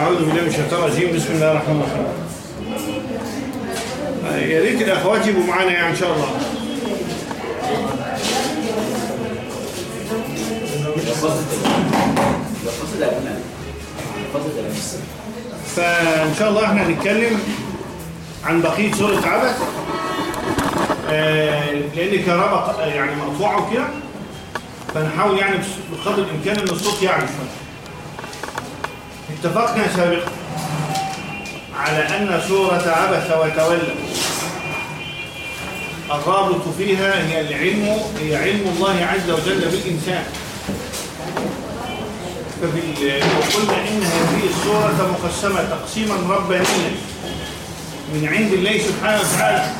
أعوذ بالله من الشيطان الرجيم. بسم الله الرحمن الرحيم. يا ريت الأخوات يبقوا معانا يعني إن شاء الله. فإن شاء الله إحنا هنتكلم عن بقية سورة عبس آه، لأن الكهرباء يعني مقطوعة وكده. فنحاول يعني بقدر الإمكان إن الصوت يعلى شوية. اتفقنا سابقا على أن سورة عبس وتولى. الرابط فيها هي العلم هي علم الله عز وجل بالإنسان. وقلنا إن هذه السورة مقسمة تقسيما ربانيا. من عند الله سبحانه وتعالى.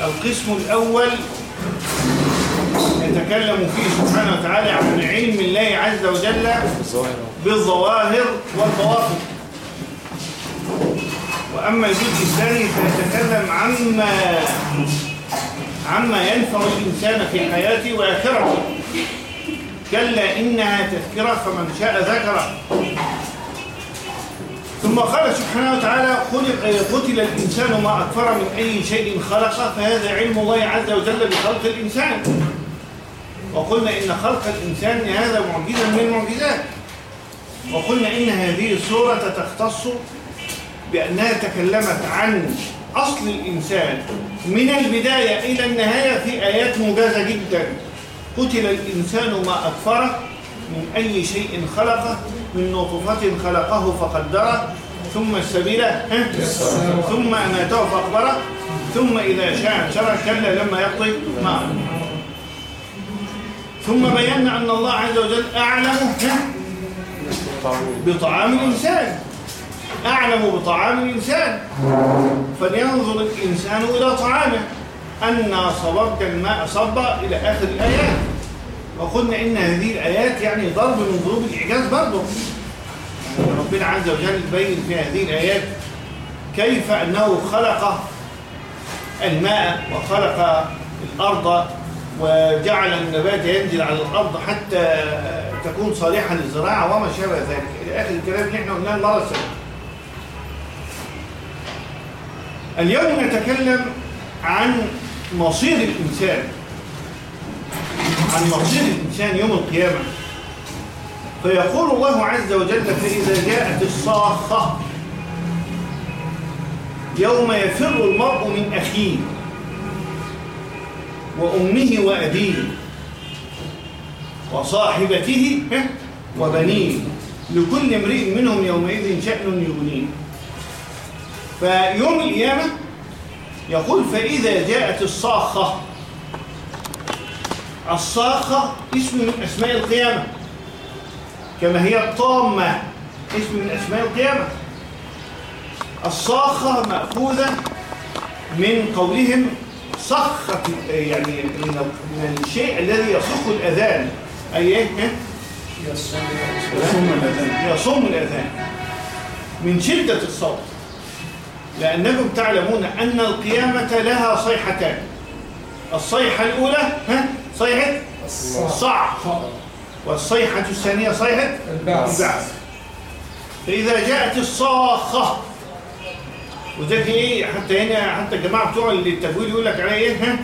القسم الأول يتكلم فيه سبحانه وتعالى عن علم الله عز وجل بالظواهر والبواطن. وأما الجزء الثاني فيتكلم عما عما ينفع الإنسان في حياته وآخرته كلا إنها تذكرة فمن شاء ذكره ثم قال سبحانه وتعالى قتل الإنسان ما أكفر من أي شيء خلقه فهذا علم الله عز وجل بخلق الإنسان. وقلنا إن خلق الإنسان هذا معجزة من المعجزات وقلنا إن هذه السورة تختص بأنها تكلمت عن أصل الإنسان من البداية إلى النهاية في آيات موجزة جدا قتل الإنسان ما أكفره من أي شيء خلقه من نطفة خلقه فقدره ثم السبيل؟ ثم أماته فأقبره ثم إذا شاء انشره كلا لما يقضي ما أمره. ثم بينا أن الله عز وجل أعلم؟ بطعام الإنسان. أعلم بطعام الإنسان. فلينظر الإنسان إلى طعامه. أنا صببت الماء صبا إلى آخر الآيات. وقلنا إن هذه الآيات يعني ضرب من ضروب الإعجاز برضه. يعني ربنا عز وجل يبين في هذه الآيات كيف أنه خلق الماء وخلق الأرض وجعل النبات ينزل على الأرض حتى تكون صالحة للزراعة وما شابه ذلك. إلى آخر الكلام اللي إحنا قلناه المرة السابقة اليوم نتكلم عن مصير الإنسان. عن مصير الإنسان يوم القيامة. فيقول الله عز وجل فإذا جاءت الصاخة يوم يفر المرء من أخيه. وأمه وأبيه وصاحبته وبنيه. لكل امرئ منهم يومئذ شأن يغنيه. فيوم القيامة يقول فإذا جاءت الصاخة. الصاخة اسم من أسماء القيامة كما هي الطامة اسم من أسماء القيامة. الصاخة مأخوذة من قولهم صخة يعني من من الشيء الذي يصخ الأذان. أي إيه؟ يصم الأذان. يصم الأذان. من شدة الصوت. لأنكم تعلمون أن القيامة لها صيحتان. الصيحة الأولى ها؟ صيحة؟ الصعق والصيحة الثانية صيحة؟ البعث. البعث. فإذا جاءت الصاخة وده في إيه حتى هنا حتى الجماعة بتوع التجويد يقول لك عليه إيه ها؟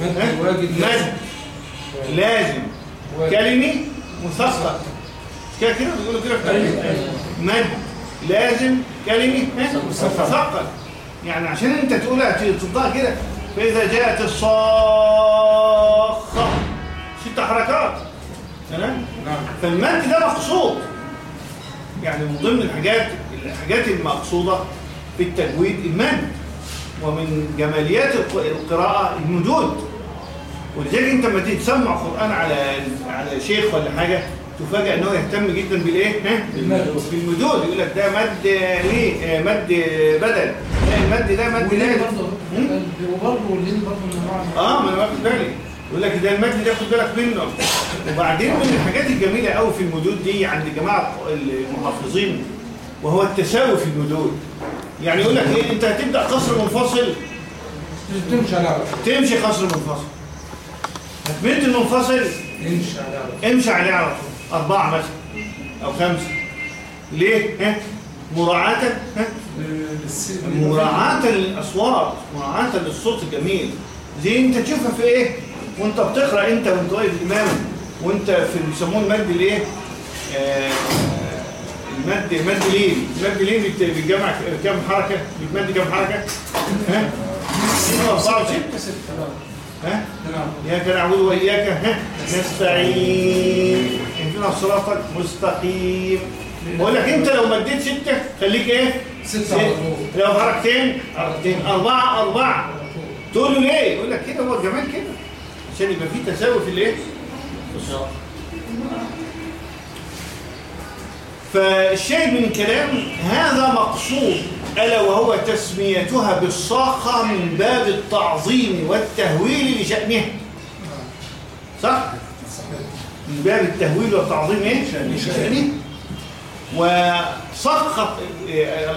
مد؟ الواجب مد لازم. مثقل مش كده كده؟ بيقولوا كده أيوة،. أيوة. مد لازم كلمي ها؟ مثقل. يعني عشان انت تقولها تصدقها كده فإذا جاءت الصاخة. ست حركات. تمام؟ نعم. فالمد ده مقصود. يعني من ضمن الحاجات الحاجات المقصودة في التجويد المد ومن جماليات الق- القراءة المدود ولذلك انت لما تيجي تسمع قرآن على على شيخ ولا حاجة تفاجئ إن هو يهتم جدا بالإيه؟ بالمدود يقول لك ده مد ليه؟ آه، مد بدل. لا المد ده مد مم؟ وبرضه والليل برضه من انواع آه ما أنا واخد بالي. يقول لك ده المد ده خد بالك منه. وبعدين من الحاجات الجميلة قوي في المدود دي عند جماعة المحافظين وهو التساوي في المدود يعني يقول لك إيه أنت هتبدأ قصر منفصل. تمشي على تمشي قصر منفصل. هتمد المنفصل. امشي على عرف امشي عليه على طول. أربعة مثلا أو خمسة. ليه؟ ها؟ مراعاة ها؟ مراعاة للأصوات مراعاة للصوت الجميل. دي أنت تشوفها في إيه؟ وأنت بتقرأ أنت وأنت واقف الإمام وأنت في بيسموه المد الإيه؟ آه، المد مد لين المد بت- بيتجمع كام حركة؟ بتمد كام حركة؟ ها؟ اثنين واربعة وستة ستة ستة نعم. ها إياك نعبد وإياك ها نستعين. اهدنا الصراط المستقيم. بقول لك انت لو مديت ستة خليك إيه؟ ستة طول. لو حركتين حركتين. أربعة أربعة. تقول له ليه؟ يقول لك كده هو الجمال كده. عشان يبقى في تساوي في الايه؟ في الصراط فالشاهد من الكلام هذا مقصود ألا وهو تسميتها بالصاخة من باب التعظيم والتهويل لشأنها صح؟ من باب التهويل والتعظيم إيه؟ لشأنه وصخة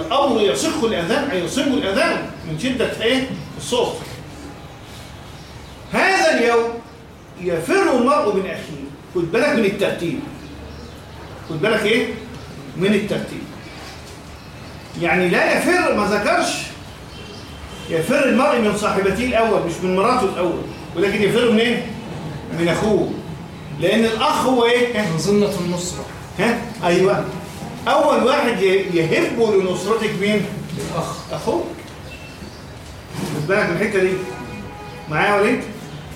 الأمر يصخ الأذان أي يصيب الأذان من شدة إيه؟ الصوت هذا اليوم يفر المرء من أخيه خد بالك من الترتيب خد بالك إيه؟ من الترتيب. يعني لا يفر ما ذكرش يفر المرء من صاحبته الأول مش من مراته الأول. ولكن يفر من إيه؟ من أخوه. لأن الأخ هو إيه؟ مظنة النصرة. ها؟ أيوة. أول واحد يهب لنصرتك مين؟ للأخ. أخوك. خد بالك من الحتة دي. معايا يا وليد؟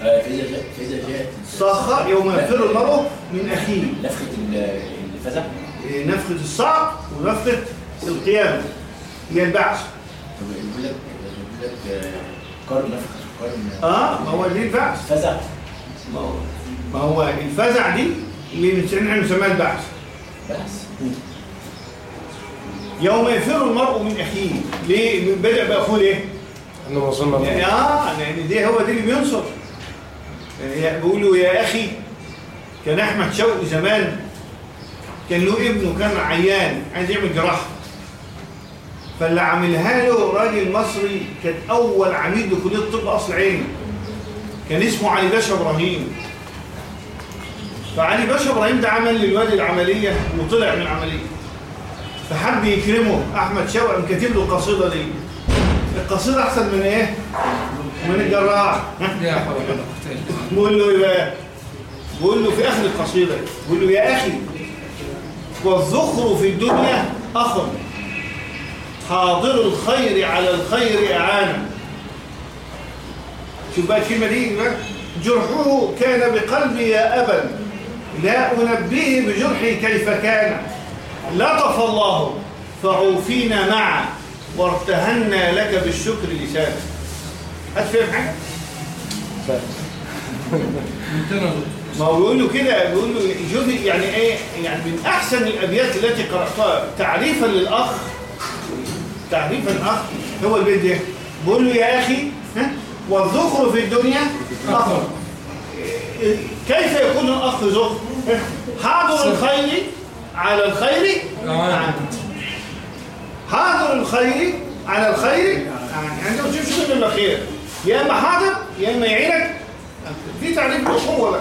آه، فإذا جاء صاخة يوم يفر المرء من أخيه. نفخة ال- الفزع إيه، نفخة الصعق ونفخة القيامة. هي البعث. طب يقول لك يقول لك آه، قرن نفخة قرن آه ما هو دي البعث. فزع ما هو ما هو الفزع دي اللي بنسميها بنسميها البعث. بس. يوم يفر المرء من أخيه. ليه؟ بدأ بأخوه ليه؟ إنه وصلنا يعني آه لأن دي هو دي اللي بينصر. يعني بيقولوا يا أخي كان أحمد شوقي زمان كان له ابنه كان عيان عايز يعمل جراحة. فاللي عاملها له راجل مصري كان أول عميد لكلية الطب أصل عيني. كان اسمه علي باشا إبراهيم. فعلي باشا إبراهيم ده عمل للواد العملية وطلع من العملية. فحب يكرمه أحمد شوقي كاتب له القصيدة دي. القصيدة أحسن من إيه؟ من الجراح. بقول له إيه بقى؟ بقول له في آخر القصيدة بقول له يا أخي والذخر في الدنيا اخ حاضر الخير على الخير اعانه شوف بقى الكلمة دي جرحه كان بقلبي يا أبا. لا أنبيه بجرحي كيف كان. لطف الله فعوفينا معا وارتهنا لك بالشكر لسانا هتفهم منتنى ما هو بيقول له كده بيقول له شوف يعني إيه يعني من أحسن الأبيات التي قرأتها تعريفا للأخ تعريفا للأخ هو البيت ده. بيقول له يا أخي ها والذخر في الدنيا اخ كيف يكون الأخ ذخر ها؟ حاضر الخير على الخير. حاضر الخير على الخير يعني انت بتشوف شغل الا خير يا أما حاضر يا أما يعينك. في تعريف الاخوه بقى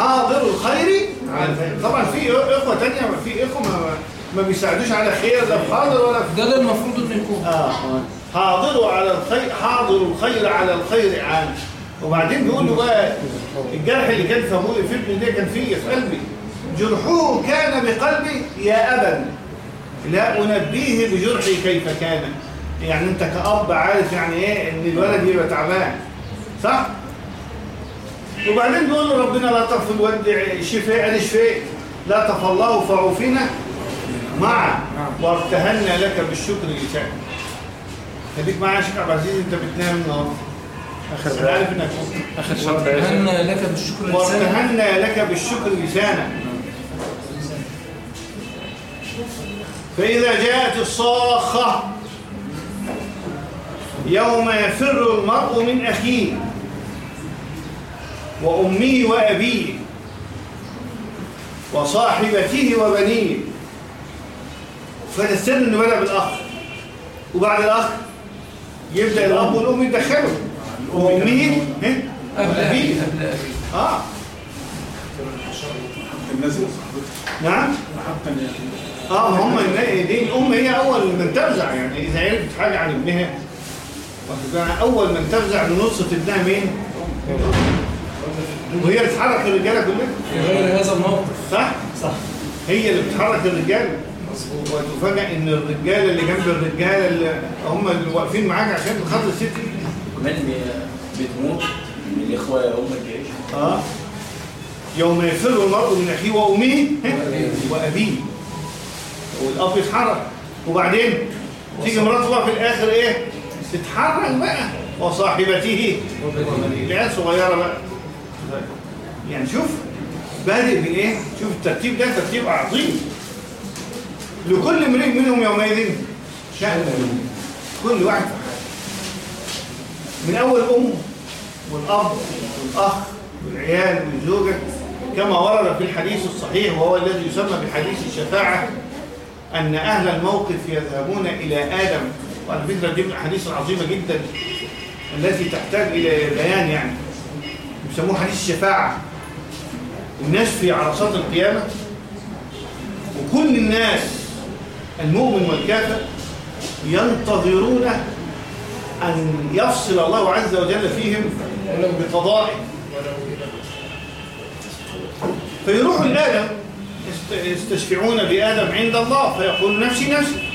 حاضر الخير. الخير طبعا في إخوة تانية ما في إخوة ما, ما بيساعدوش على خير لا في حاضر ولا في ده اللي المفروض إنه يكون. آه. حاضر على الخير حاضر الخير على الخير عام. وبعدين بيقول له بقى الجرح اللي كان في أبوي في ابني ده كان فيه في قلبي. جرحه كان بقلبي يا أبا. لا أنبيه بجرحي كيف كان. يعني أنت كأب عارف يعني إيه إن الولد يبقى تعبان. صح؟ وبعدين بيقول له ربنا لا تغفل ودع شفاء أنا شفاء. لا تفالله فعوفنا معا وارتهنا لك بالشكر لسان خليك معايا يا شيخ عبد العزيز أنت بتنام النهارده. أنا عارف إنك آخر شرط أن لك بالشكر لسانك وارتهنا لك بالشكر لسانا فإذا جاءت الصاخة يوم يفر المرء من أخيه. وأمه وأبيه وصاحبته وبنيه. فنستنى إنه بدأ بالأخ. وبعد الأخ يبدأ الأب والأم يدخلوا وأمه ها؟ قبل وأبيه أبي. قبل أبي. آه. الناس نعم. آه هم دي الام هي أول من تفزع يعني إذا عرفت حاجة عن ابنها؟ أول من تفزع لنصره ابنها مين؟ وهي اللي بتحرك الرجالة كلها غير هذا الموقف. صح؟ صح. هي اللي بتحرك الرجالة. وتفاجئ إن الرجالة اللي جنب الرجالة اللي هم اللي واقفين معاك عشان خاطر الست دي. وكمان بي- بتموت. من الإخوة أم الجيش. آه. يوم يفر المرء من أخيه وامه وأبيه. والأب يتحرك. وبعدين تيجي مراته بقى في الآخر إيه؟ تتحرك بقى. وصاحبته. العيال صغيرة بقى. يعني شوف بادئ بالايه شوف الترتيب ده ترتيب عظيم. لكل امرئ منهم يومئذ شأن. كل واحد. من أول أم والأب والأخ والعيال والزوجة كما ورد في الحديث الصحيح وهو الذي يسمى بحديث الشفاعة أن أهل الموقف يذهبون إلى آدم. وعلى فكرة دي من الاحاديث العظيمه جدا التي تحتاج إلى بيان يعني. يسموه حديث الشفاعة. الناس في عرصات القيامة وكل الناس المؤمن والكافر ينتظرون أن يفصل الله عز وجل فيهم بقضائه. فيروحوا لآدم يست- يستشفعون بآدم عند الله فيقول نفسي نفسي.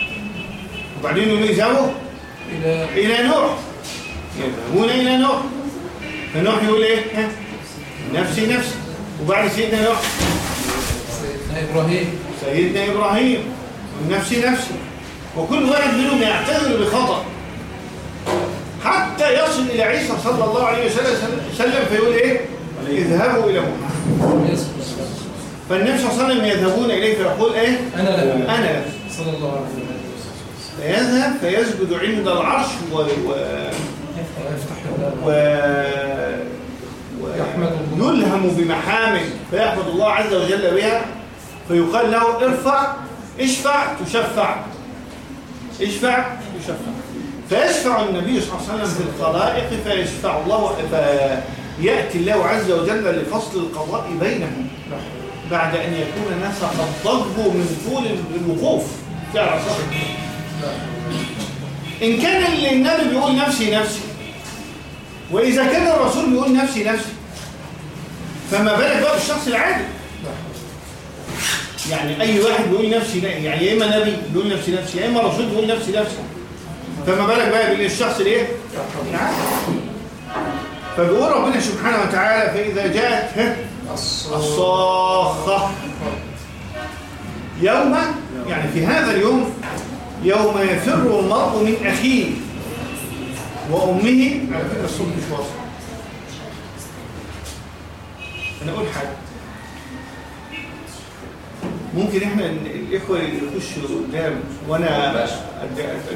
وبعدين يذهبوا إلى إلى نوح. يذهبون إلى نوح. فنوح يقول إيه؟ ها؟ نفسي نفسي. وبعد سيدنا نوح. سيدنا إبراهيم. سيدنا إبراهيم. نفسي نفسي. وكل واحد منهم يعتذر بخطأ. حتى يصل إلى عيسى صلى الله عليه وسلم سلم فيقول إيه؟ اذهبوا إلى محمد. فالنبي صلى الله عليه وسلم يذهبون إليه فيقول إيه؟ أنا لا. أنا. صلى الله عليه وسلم. فيذهب فيسجد عند العرش و... و... و... يلهم بمحامد فيحمد الله عز وجل بها فيقال له ارفع اشفع تشفع. اشفع تشفع. فيشفع النبي صلى الله عليه وسلم في الخلائق فيشفع الله فيأتي الله عز وجل لفصل القضاء بينهم بعد أن يكون الناس قد ضجوا من طول الوقوف. في عرصات إن كان اللي النبي بيقول نفسي نفسي. وإذا كان الرسول بيقول نفسي نفسي فما بالك بقى بالشخص العادي يعني أي واحد بيقول نفسي يعني يا إما نبي بيقول نفسي نفسي يا إما رسول بيقول نفسي نفسي فما بالك بقى بالشخص الإيه؟ العادي فبيقول ربنا سبحانه وتعالى فإذا جاءت؟ الصاخة يوم يعني في هذا اليوم يوم يفر المرء من أخيه وأمه على فكرة الصوت مش واصل. أنا أقول حاجة. ممكن إحنا ال- الإخوة يخشوا قدام وأنا ماشي. أد- أد-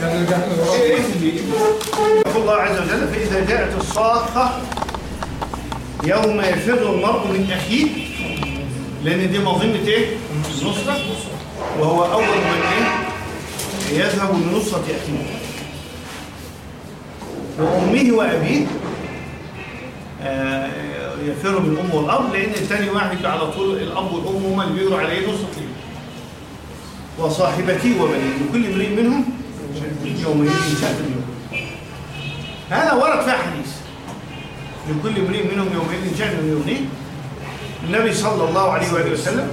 كان رجعنا إيه. اللي- يقول الله عز وجل فإذا جاءت الصاخة يوم يفر المرء من أخيه لأن دي مظنة إيه؟ النصرة وهو أول من إيه؟ يذهب لنصرة أخيه. وأمه وأبيه آه، يفر من أمه والأب لأن الثاني واحد على طول الأب والأم هما اللي بيقولوا عليه نصرة وصاحبتي وبنيه لكل امرئ منهم يومئذ شأن اليوم. هذا ورد فيها حديث لكل امرئ منهم يومئذ شأن يغنيه. النبي صلى الله عليه وآله وسلم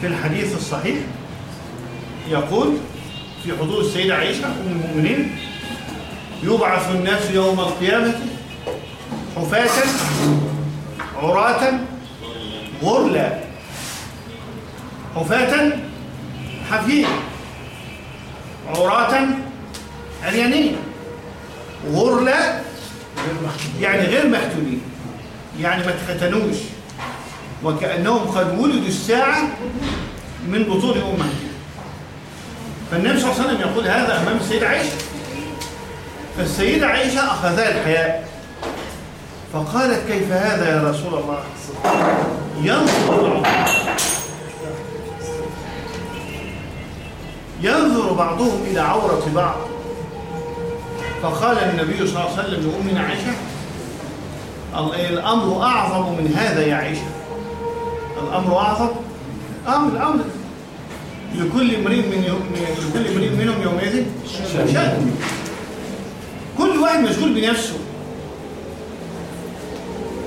في الحديث الصحيح يقول في حضور السيدة عائشة أم المؤمنين يبعث الناس يوم القيامة حفاة عراة غرلا. حفاة حفية عراة عريانين غرلا يعني غير مختونين يعني ما اتختنوش وكأنهم قد ولدوا الساعة من بطون أمهاتهم فالنبي صلى الله عليه وسلم يقول هذا أمام السيدة عائشة. فالسيدة عائشة أخذها الحياء. فقالت كيف هذا يا رسول الله؟ ينظر بعضهم. ينظر بعضهم إلى عورة بعض. فقال النبي صلى الله عليه وسلم لأمنا عائشة ال- الأمر أعظم من هذا يا عائشة. الأمر أعظم؟ أمر الأمر. لكل امرئ من يوم لكل امرئ منهم يومئذ شأن كل واحد مشغول بنفسه.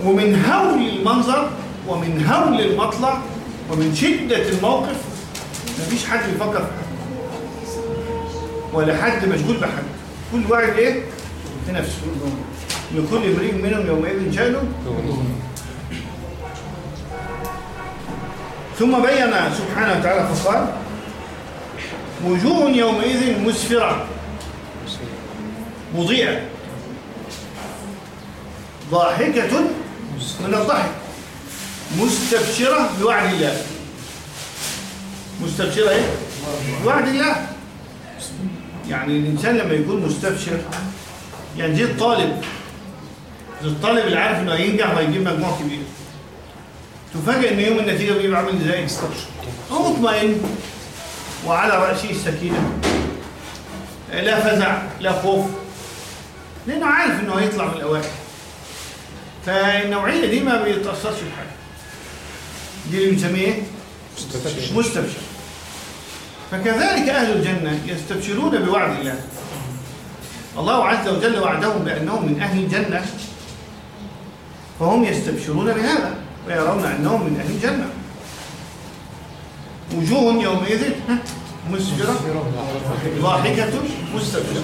ومن هول المنظر ومن هول المطلع ومن شدة الموقف مفيش حد بيفكر في حد. ولا حد مشغول بحد. كل واحد إيه؟ في نفسه. لكل امرئ منهم يومئذ شأن ثم بين سبحانه وتعالى فقال وجوه يومئذ مسفرة. مضيئة. ضاحكة من الضحك. مستبشرة بوعد الله. مستبشرة إيه؟ بوعد الله. يعني الإنسان لما يكون مستبشر يعني زي الطالب. زي الطالب اللي عارف إنه هينجح وهيجيب مجموع كبير. تفاجئ إن يوم النتيجة بيبقى عامل إزاي مستبشر. هو مطمئن. وعلى راسه السكينة. لا فزع لا خوف. لأنه عارف إنه هيطلع من الأوائل. فالنوعية دي ما بيتأثرش بحاجة. دي اللي بنسميه؟ مستبشر فكذلك أهل الجنة يستبشرون بوعد الله. الله عز وجل وعدهم بأنهم من أهل الجنة. فهم يستبشرون بهذا ويرون أنهم من أهل الجنة. وجوه يومئذ ها، مسفره ضاحكة مستبشرة.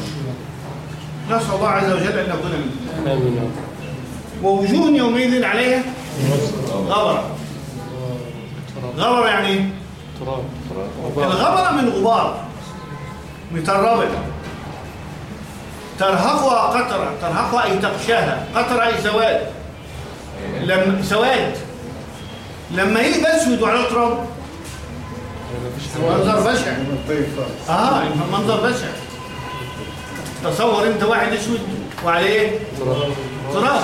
نسأل الله عز وجل أن نكون منهم. ووجوه يومئذ عليها غبرة. غبرة يعني إيه؟ تراب. غبار الغبرة من غبار متربة ترهقها قطرة ترهقها أي تغشاها قطرة أي سواد. لما سواد. لما يجي اسود وعلى تراب منظر بشع. آه منظر بشع. تصور أنت واحد أسود وعليه إيه؟ تراب.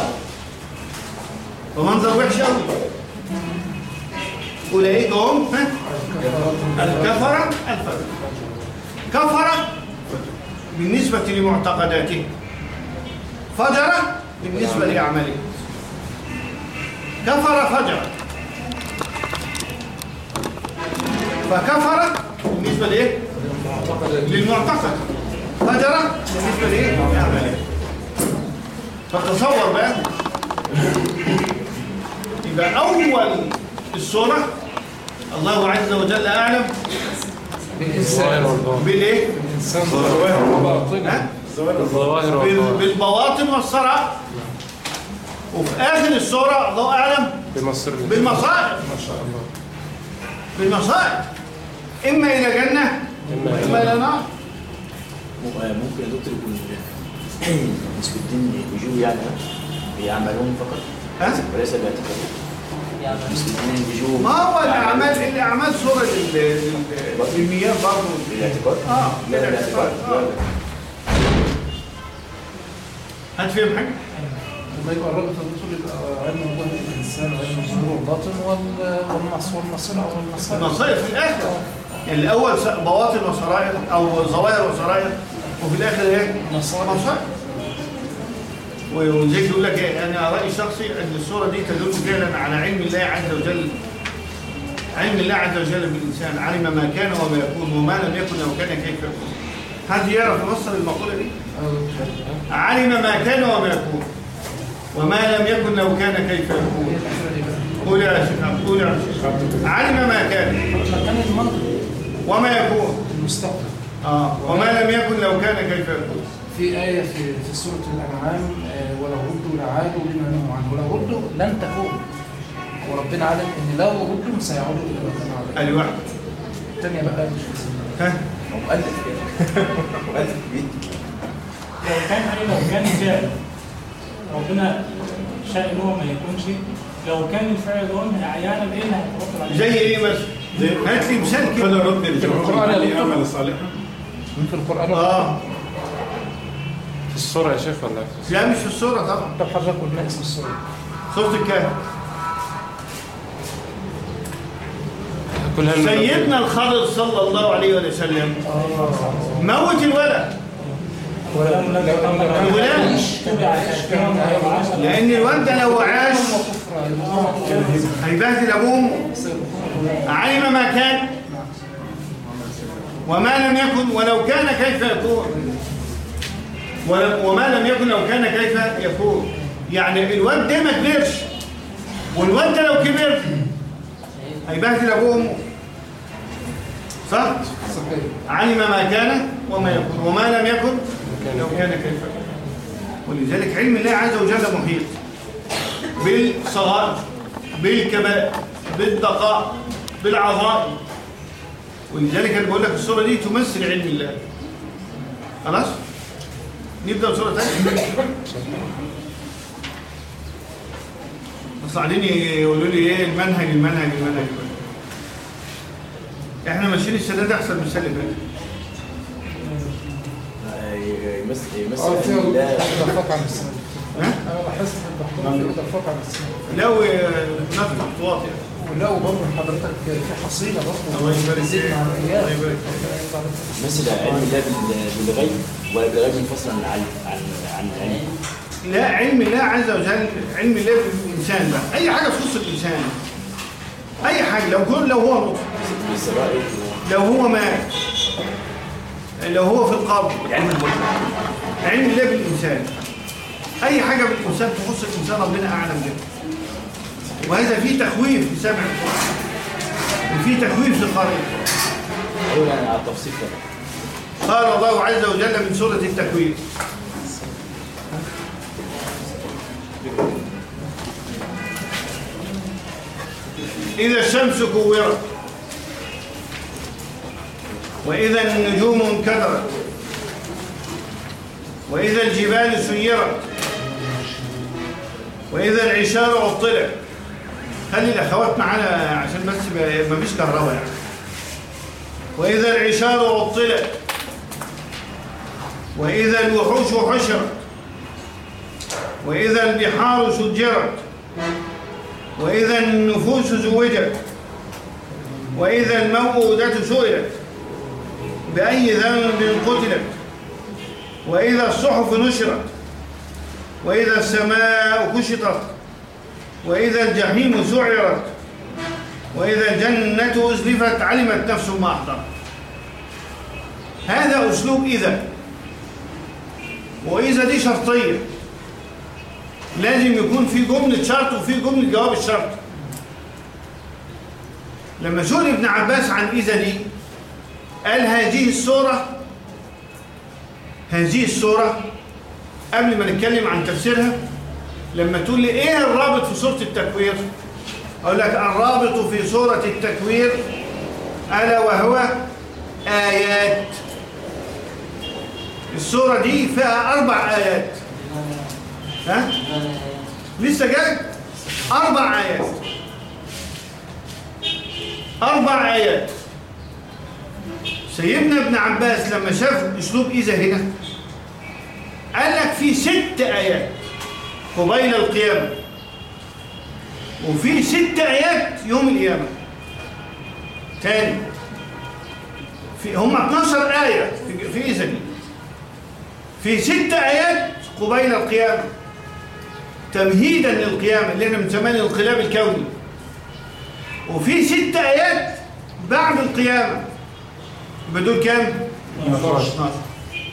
ومنظر وحش قوي اولئك هم ها؟ الكفرة. الفجر كفرة بالنسبة لمعتقداته. فجرة بالنسبة لأعماله. كفر فجر فكفر بالنسبة لإيه؟ للمعتقد. فجرة بالنسبة لإيه؟ فتصور بقى. يبقى أول السورة الله عز وجل أعلم والباطن بالإيه؟ الإنسان ظواهر وباطنة ها؟ الظواهر بال- والباطن بالبواطن والصرع. وفي آخر السورة الله أعلم بالمصائب. الله. بالمصائب. إما إلى جنة إما وإما إلى نار. ممكن يا دكتور يكون نسبة الدين وجوه يعني بيعملون فقط؟ ها؟ وليس باعتقاد نسبة الدين وجوه ما هو الأعمال الأعمال صورة لل- لل- للمياه برضه بالاعتقاد؟ آه لا بالاعتقاد آه. هتفهم حاجة؟ لما يبقى الرابط الرسول يبقى علم الله الإنسان وعلم الظهور والباطن وال- والنص والمصير. أو المصير المصائب في الآخر يعني الأول بواطن وسرائر أو ظواهر وسرائر وفي الآخر إيه؟ مصائب. وزي يقول لك إيه؟ أنا رأيي الشخصي أن الصورة دي تدل فعلا على علم الله عز وجل. علم الله عز وجل بالإنسان علم ما كان وما يكون وما لم يكن لو كان كيف يكون. حد يعرف يفسر المقولة دي؟ علم ما كان وما يكون وما لم يكن لو كان كيف يكون. قول يا شيخ قول يا شيخ علم ما كان المنطق. وما يكون. المستقبل. آه. وما لم يكن لو كان كيف يكون. في آية في في سورة الأنعام آه، ولو ردوا لعادوا لما نهوا عنه. ولو ردوا لن تكون. وربنا علم إن لو ردوا سيعودوا إلى ما كانوا عليه الثانية بقى مش ها؟ مؤلف. كده مؤلف. لو كان إيه لو كان جاء ربنا شاء إن هو ما يكونش لو كان الفعل ده أعيانا إيه اللي هيترتب عليه؟ زي إيه مثلا؟ هات لي مثال كده. فلا رب الجمهور من. يعمل صالحا. في القرآن. آه. في الصورة يا شيخ ولا؟ لا مش في الصورة طبعا. طب حضرتك قلنا اسم السورة سورة الكهف سيدنا الخضر صلى الله عليه وسلم. موت الولد. كان لأن الولد لو عاش هيبهدل وأمه. علم ما كان وما لم يكن ولو كان كيف يكون. وما لم يكن لو كان كيف يكون. يعني الواد ده ما كبرش. والواد ده لو كبر هيبهدل وأمه. صح؟ صحيح. علم ما كان وما يكون. وما لم يكن لو كان كيف؟ ولذلك علم الله عز وجل محيط. بالصغائر بالكبائر بالدقائق بالعظائم ولذلك أنا بقول لك الصورة دي تمثل علم الله. خلاص؟ نبدأ بصورة ثانية بس قاعدين يقولوا لي إيه المنهج المنهج المنهج. إحنا ماشيين السنة دي أحسن من السنة اللي فاتت الله اضافات عن السنة. ها؟ أنا لاحظت في الدكتور في اضافات عن السنة. لو نفس خطوات يعني. ولو برضه حضرتك في حصيلة برضه الله يبارك فيك. الله يبارك يمثل علم الله بال- بالغيب ولا بالغيب منفصل عن العلم عن عن العلم. لا علم الله عز وجل علم الله بالإنسان بقى. أي حاجة تخص الإنسان. أي حاجة لو كل لو هو لو هو مات لو هو في القبر العلم المطلق علم الله بالإنسان. أي حاجة بالإنسان تخص الإنسان ربنا أعلم بها. وهذا فيه تخويف لسمع وفيه تخويف لقارئ يعني على التفصيل قال الله عز وجل من سورة التكوير إذا الشمس كورت وإذا النجوم انكدرت. وإذا الجبال سيرت. وإذا العشار عطلت. خلي الأخوات معانا عشان بس ما فيش كهرباء يعني. وإذا العشار عطلت. وإذا الوحوش حشرت. وإذا البحار سجرت وإذا النفوس زوجت. وإذا الموءودة سئلت. بأي ذنب قتلت. وإذا الصحف نشرت وإذا السماء كشطت وإذا الجحيم سعرت وإذا الجنة أزلفت علمت نفس ما أحضرت. هذا أسلوب إذا. وإذا دي شرطية. لازم يكون في جملة شرط وفي جملة جواب الشرط. لما سئل ابن عباس عن إذا دي قال هذه السورة هذه السورة قبل ما نتكلم عن تفسيرها لما تقول لي إيه الرابط في سورة التكوير؟ أقول لك الرابط في سورة التكوير ألا وهو آيات. السورة دي فيها أربع آيات. ها؟ لسه جاي؟ أربع آيات. أربع آيات. سيدنا ابن عباس لما شاف أسلوب إذا هنا قال لك في ست آيات قبيل القيامة وفي ست آيات يوم القيامة. تاني في هم 12 آية في, إذا دي. في ست آيات قبيل القيامة تمهيدا للقيامة اللي إحنا بنسميها الانقلاب الكوني. وفي ست آيات بعد القيامة يبقى دول كام؟ 12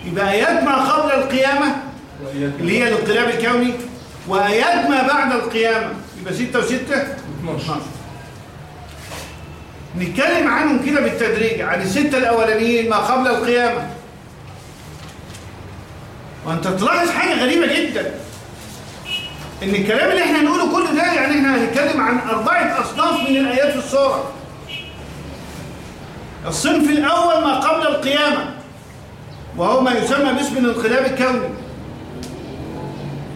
يبقى آيات ما قبل القيامة؟ اللي هي الانقلاب الكوني. وآيات ما بعد القيامة. يبقى ستة وستة؟ 12 نتكلم عنهم كده بالتدريج عن الستة الأولانيين ما قبل القيامة. وأنت تلاحظ حاجة غريبة جدا. إن الكلام اللي إحنا نقوله كله ده يعني إحنا هنتكلم عن أربعة أصناف من الآيات في السورة. الصنف الأول ما قبل القيامة وهو ما يسمى باسم الانقلاب الكوني.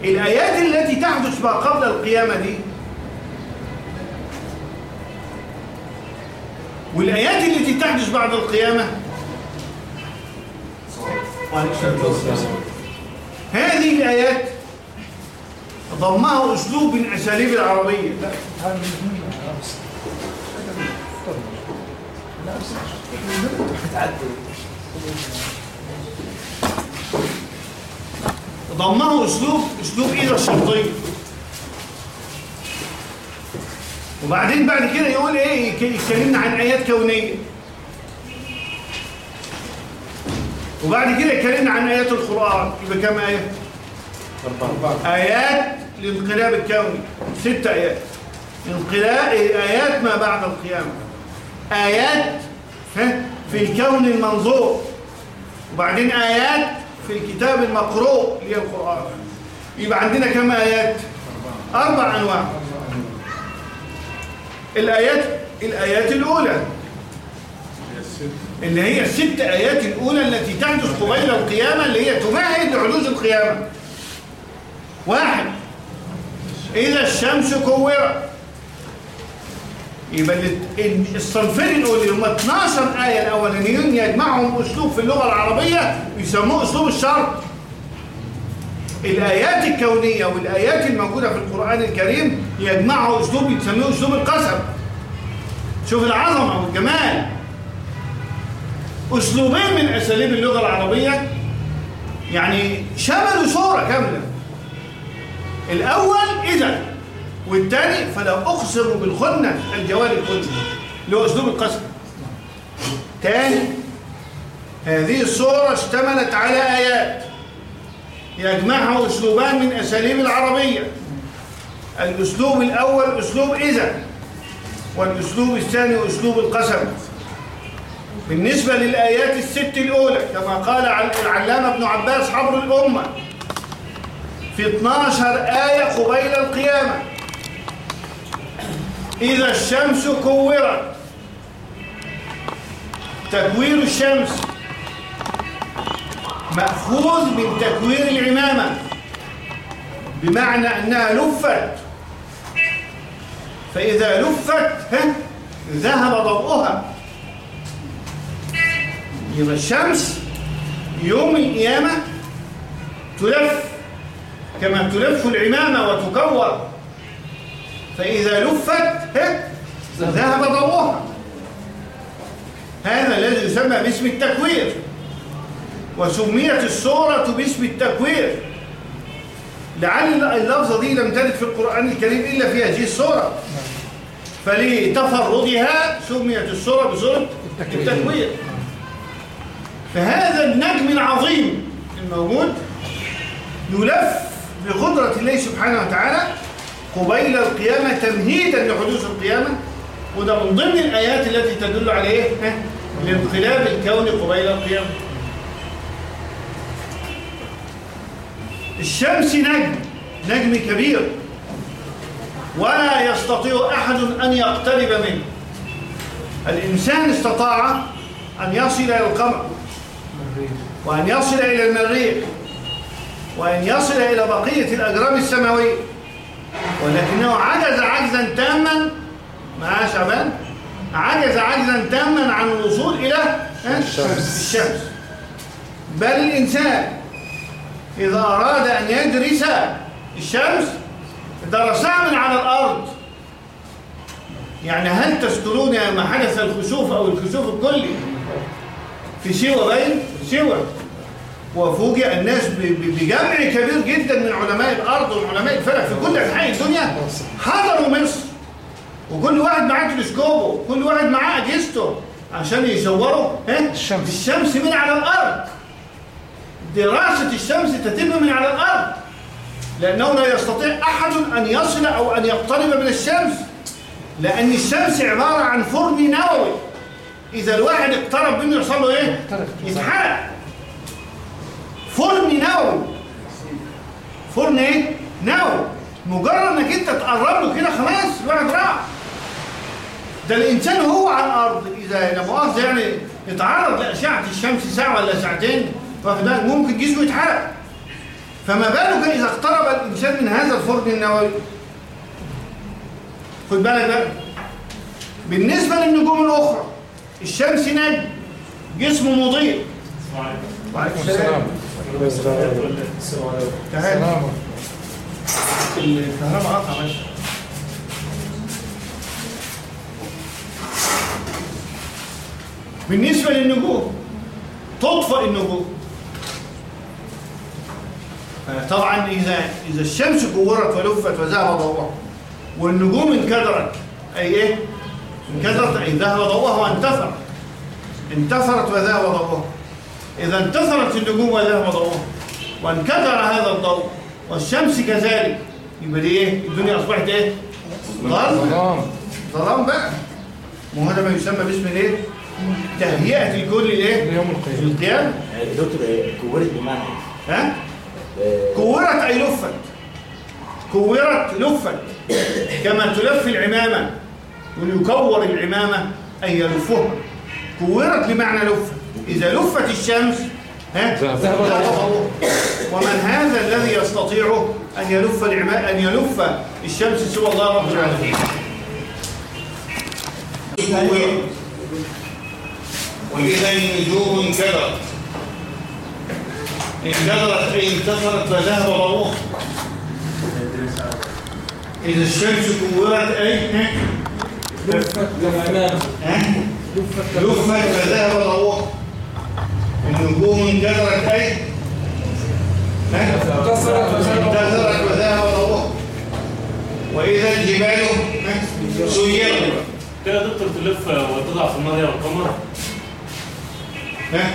الآيات التي تحدث ما قبل القيامة دي والآيات التي تحدث بعد القيامة هذه الآيات ضمها أسلوب من أساليب العربية. لا ضمه أسلوب أسلوب إذا الشرطية وبعدين بعد كده يقول إيه يتكلمنا عن آيات كونية. وبعد كده يتكلمنا عن آيات القرآن. يبقى كام آية؟ أربعة آيات الانقلاب الكوني ست آيات. انقلاب آيات ما بعد القيامة. آيات في الكون المنظور. وبعدين آيات في الكتاب المقروء اللي هي القرآن. يبقى عندنا كم آيات؟ أربع أنواع. الآيات الآيات الأولى. اللي هي الست آيات الأولى التي تحدث قبيل القيامة اللي هي تمهد لحدوث القيامة. واحد. إذا الشمس كورت. يبقى ال- الصنفين اللي هم 12 آية الأولانيين يجمعهم أسلوب في اللغة العربية يسموه أسلوب الشرط الآيات الكونية والآيات الموجودة في القرآن الكريم يجمعه أسلوب يسموه أسلوب القسم. شوف العظمة والجمال. أسلوبين من أساليب اللغة العربية. يعني شملوا صورة كاملة. الأول إذا والثاني فلا أقسم بالخنة الجوار الكنة اللي هو أسلوب القسم ثاني هذه الصورة اشتملت على آيات. يجمعها أسلوبان من أساليب العربية. الأسلوب الأول أسلوب إذا والأسلوب الثاني أسلوب القسم. بالنسبة للآيات الست الأولى كما قال العلامة ابن عباس حبر الأمة في 12 آية قبيل القيامة. إذا الشمس كورت. تكوير الشمس مأخوذ من تكوير العمامة بمعنى أنها لفت. فإذا لفت ذهب ضوءها. يبقى الشمس يوم القيامة تلف كما تلف العمامة وتكور. فإذا لفت ذهب ضوءها هذا الذي يسمى باسم التكوير. وسميت السورة باسم التكوير. لعل اللفظة دي لم ترد في القرآن الكريم إلا في هذه السورة. فلتفردها سميت السورة بسورة. التكوير. فهذا النجم العظيم الموجود يلف بقدرة الله سبحانه وتعالى قبيل القيامة تمهيدا لحدوث القيامة وده من ضمن الآيات التي تدل على إيه؟ الانقلاب الكوني قبيل القيامة الشمس نجم نجم كبير ولا يستطيع أحد أن يقترب منه الإنسان استطاع أن يصل إلى القمر وأن يصل إلى المريخ وأن يصل إلى بقية الأجرام السماوية ولكنه عجز عجزا تاما. مع شعبان عجز عجزا تاما عن الوصول إلى؟ الشمس. الشمس. بل الإنسان إذا أراد أن يدرس الشمس درسها من على الأرض. يعني هل تذكرون ما حدث الخسوف أو الكسوف الكلي؟ في سيوة باين سيوة وفوجئ الناس بجمع كبير جدا من علماء الأرض وعلماء الفلك في كل أنحاء الدنيا حضروا مصر وكل واحد معاه تلسكوبه كل واحد معاه أجهزته عشان يصوروا؟ الشمس. الشمس من على الأرض دراسة الشمس تتم من على الأرض لأنه لا يستطيع أحد أن يصل أو أن يقترب من الشمس لأن الشمس عبارة عن فرن نووي إذا الواحد اقترب منه يحصل له؟ يحترق. يتحرق فرن نووي فرن إيه؟ نووي مجرد إنك أنت تقرب له كده خلاص الواحد راح. ده الإنسان هو على الأرض. إذا لا يعني يتعرض لأشعة الشمس ساعة ولا ساعتين واخد بالك؟ ممكن جسمه يتحرق. فما بالك إذا اقترب الإنسان من هذا الفرن النووي؟ خد بالك بقى. بالنسبة للنجوم الأخرى الشمس نجم جسمه مضيء. وعليكم السلام. تعال السلام قطع بس بالنسبة للنجوم تطفئ النجوم. طبعا إذا إذا الشمس كورت ولفت وذهب ضوءها والنجوم انكدرت. أي إيه؟ انكدرت أي ذهب ضوءها وانتثرت انتثرت وذهب ضوءها إذا انتثرت النجوم وذهب ضوءها وانكدر هذا الضوء. والشمس كذلك. يبقى دي إيه؟ الدنيا أصبحت إيه؟ ظلمة ظلام. ظلام بقى. ما هو هذا ما يسمى باسم الإيه؟ تهيئة الكل لإيه؟ يوم القيامة. للقيامة آه، دكتور آه، كورت بمعنى إيه؟ ها؟ آه، كورت أي لفت كورت لفت كما تلف العمامة. ويكور العمامة أي يلفها كورت بمعنى لفت إذا لفت الشمس ها؟ ذهب. ومن هذا الذي يستطيع أن يلف العماء أن يلف الشمس سوى الله رب العالمين وإذا النجوم انكدرت انكدرت أي انتصرت فذهب ضوءها إذا الشمس كورت أي ها؟ ها؟ لفت فذهب ضوءها النجوم انكدرت أي؟ انكسرت وذهب ضوءها وإذا الجبال؟ سيرت. كده دكتور تلف وتضع في النار يا القمر. ها؟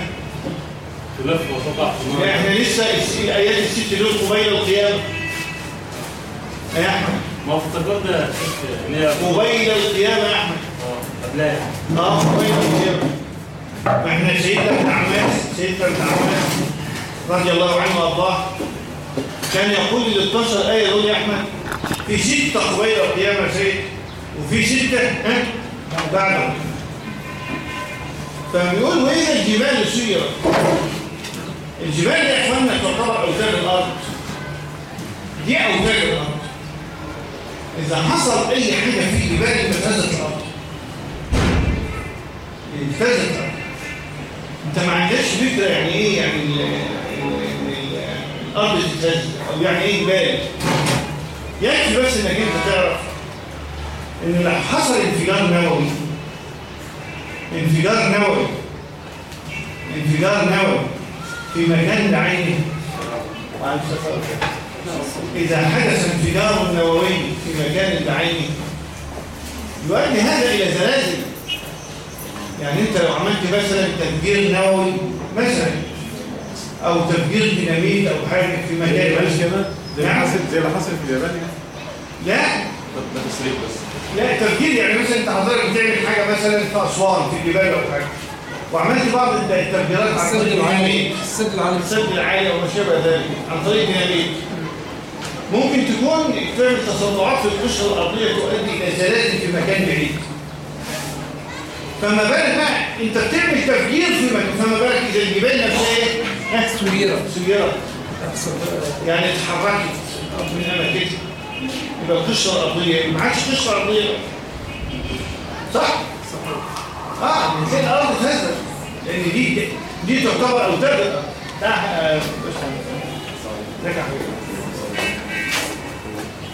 تلف وتضع في النار إحنا لسه الايات الست دول قبيل القيامة. يا أحمد. ما ده ان هي قبيل القيامة يا أحمد. آه قبلها. آه قبيل القيامة. ما إحنا سيدنا ابن عباس سيدنا ابن عباس رضي الله عنه وارضاه. كان يقول ال 12 إيه دول يا أحمد؟ في سته قبيل القيامه سيد وفي سته ها؟ بعدهم فبيقول وإذا الجبال سيرت. الجبال دي يا اخوانا تعتبر أوتاد الأرض. دي أوتاد الأرض. إذا حصل أي حاجة في جبال اهتزت الأرض. اهتزت الأرض. انت ما عندكش فكرة يعني إيه يعني ال ال ال الأرض تهتز أو يعني إيه جبال يكفي بس إنك أنت تعرف إن لو حصل انفجار نووي انفجار نووي انفجار نووي في مكان بعينه إذا حدث انفجار نووي في مكان بعينه يؤدي هذا إلى زلازل. يعني أنت لو عملت مثلا تفجير نووي مثلا أو تفجير ديناميت أو حاجة في مكان معلش كده زي اللي نعم. حصل زي اللي حصل في اليابان يعني؟ لا. طب ده تسريب بس. لا تفجير يعني مثلا أنت حضرتك بتعمل حاجة مثلا في أسوان في الجبال أو حاجة. وعملت بعض التفجيرات عن السد طريق العالي. الديناميت السد العالي. السد العالي أو ما شابه ذلك عن طريق الديناميت ممكن تكون تعمل تصدعات في القشره الأرضية تؤدي إلى زلازل في مكان بعيد. فما بالك بقى انت بتعمل تفجير في مكان فما بالك إذا الجبال نفسها إيه؟ ها؟ سويرة. سيارة يعني اتحركت من اماكنها يبقى القشره الارضيه ما عادش قشره أرضية. صح؟ صح. آه من زي الأرض اتهزت لأن دي دي تعتبر اوتاد ده آه، حبيبي.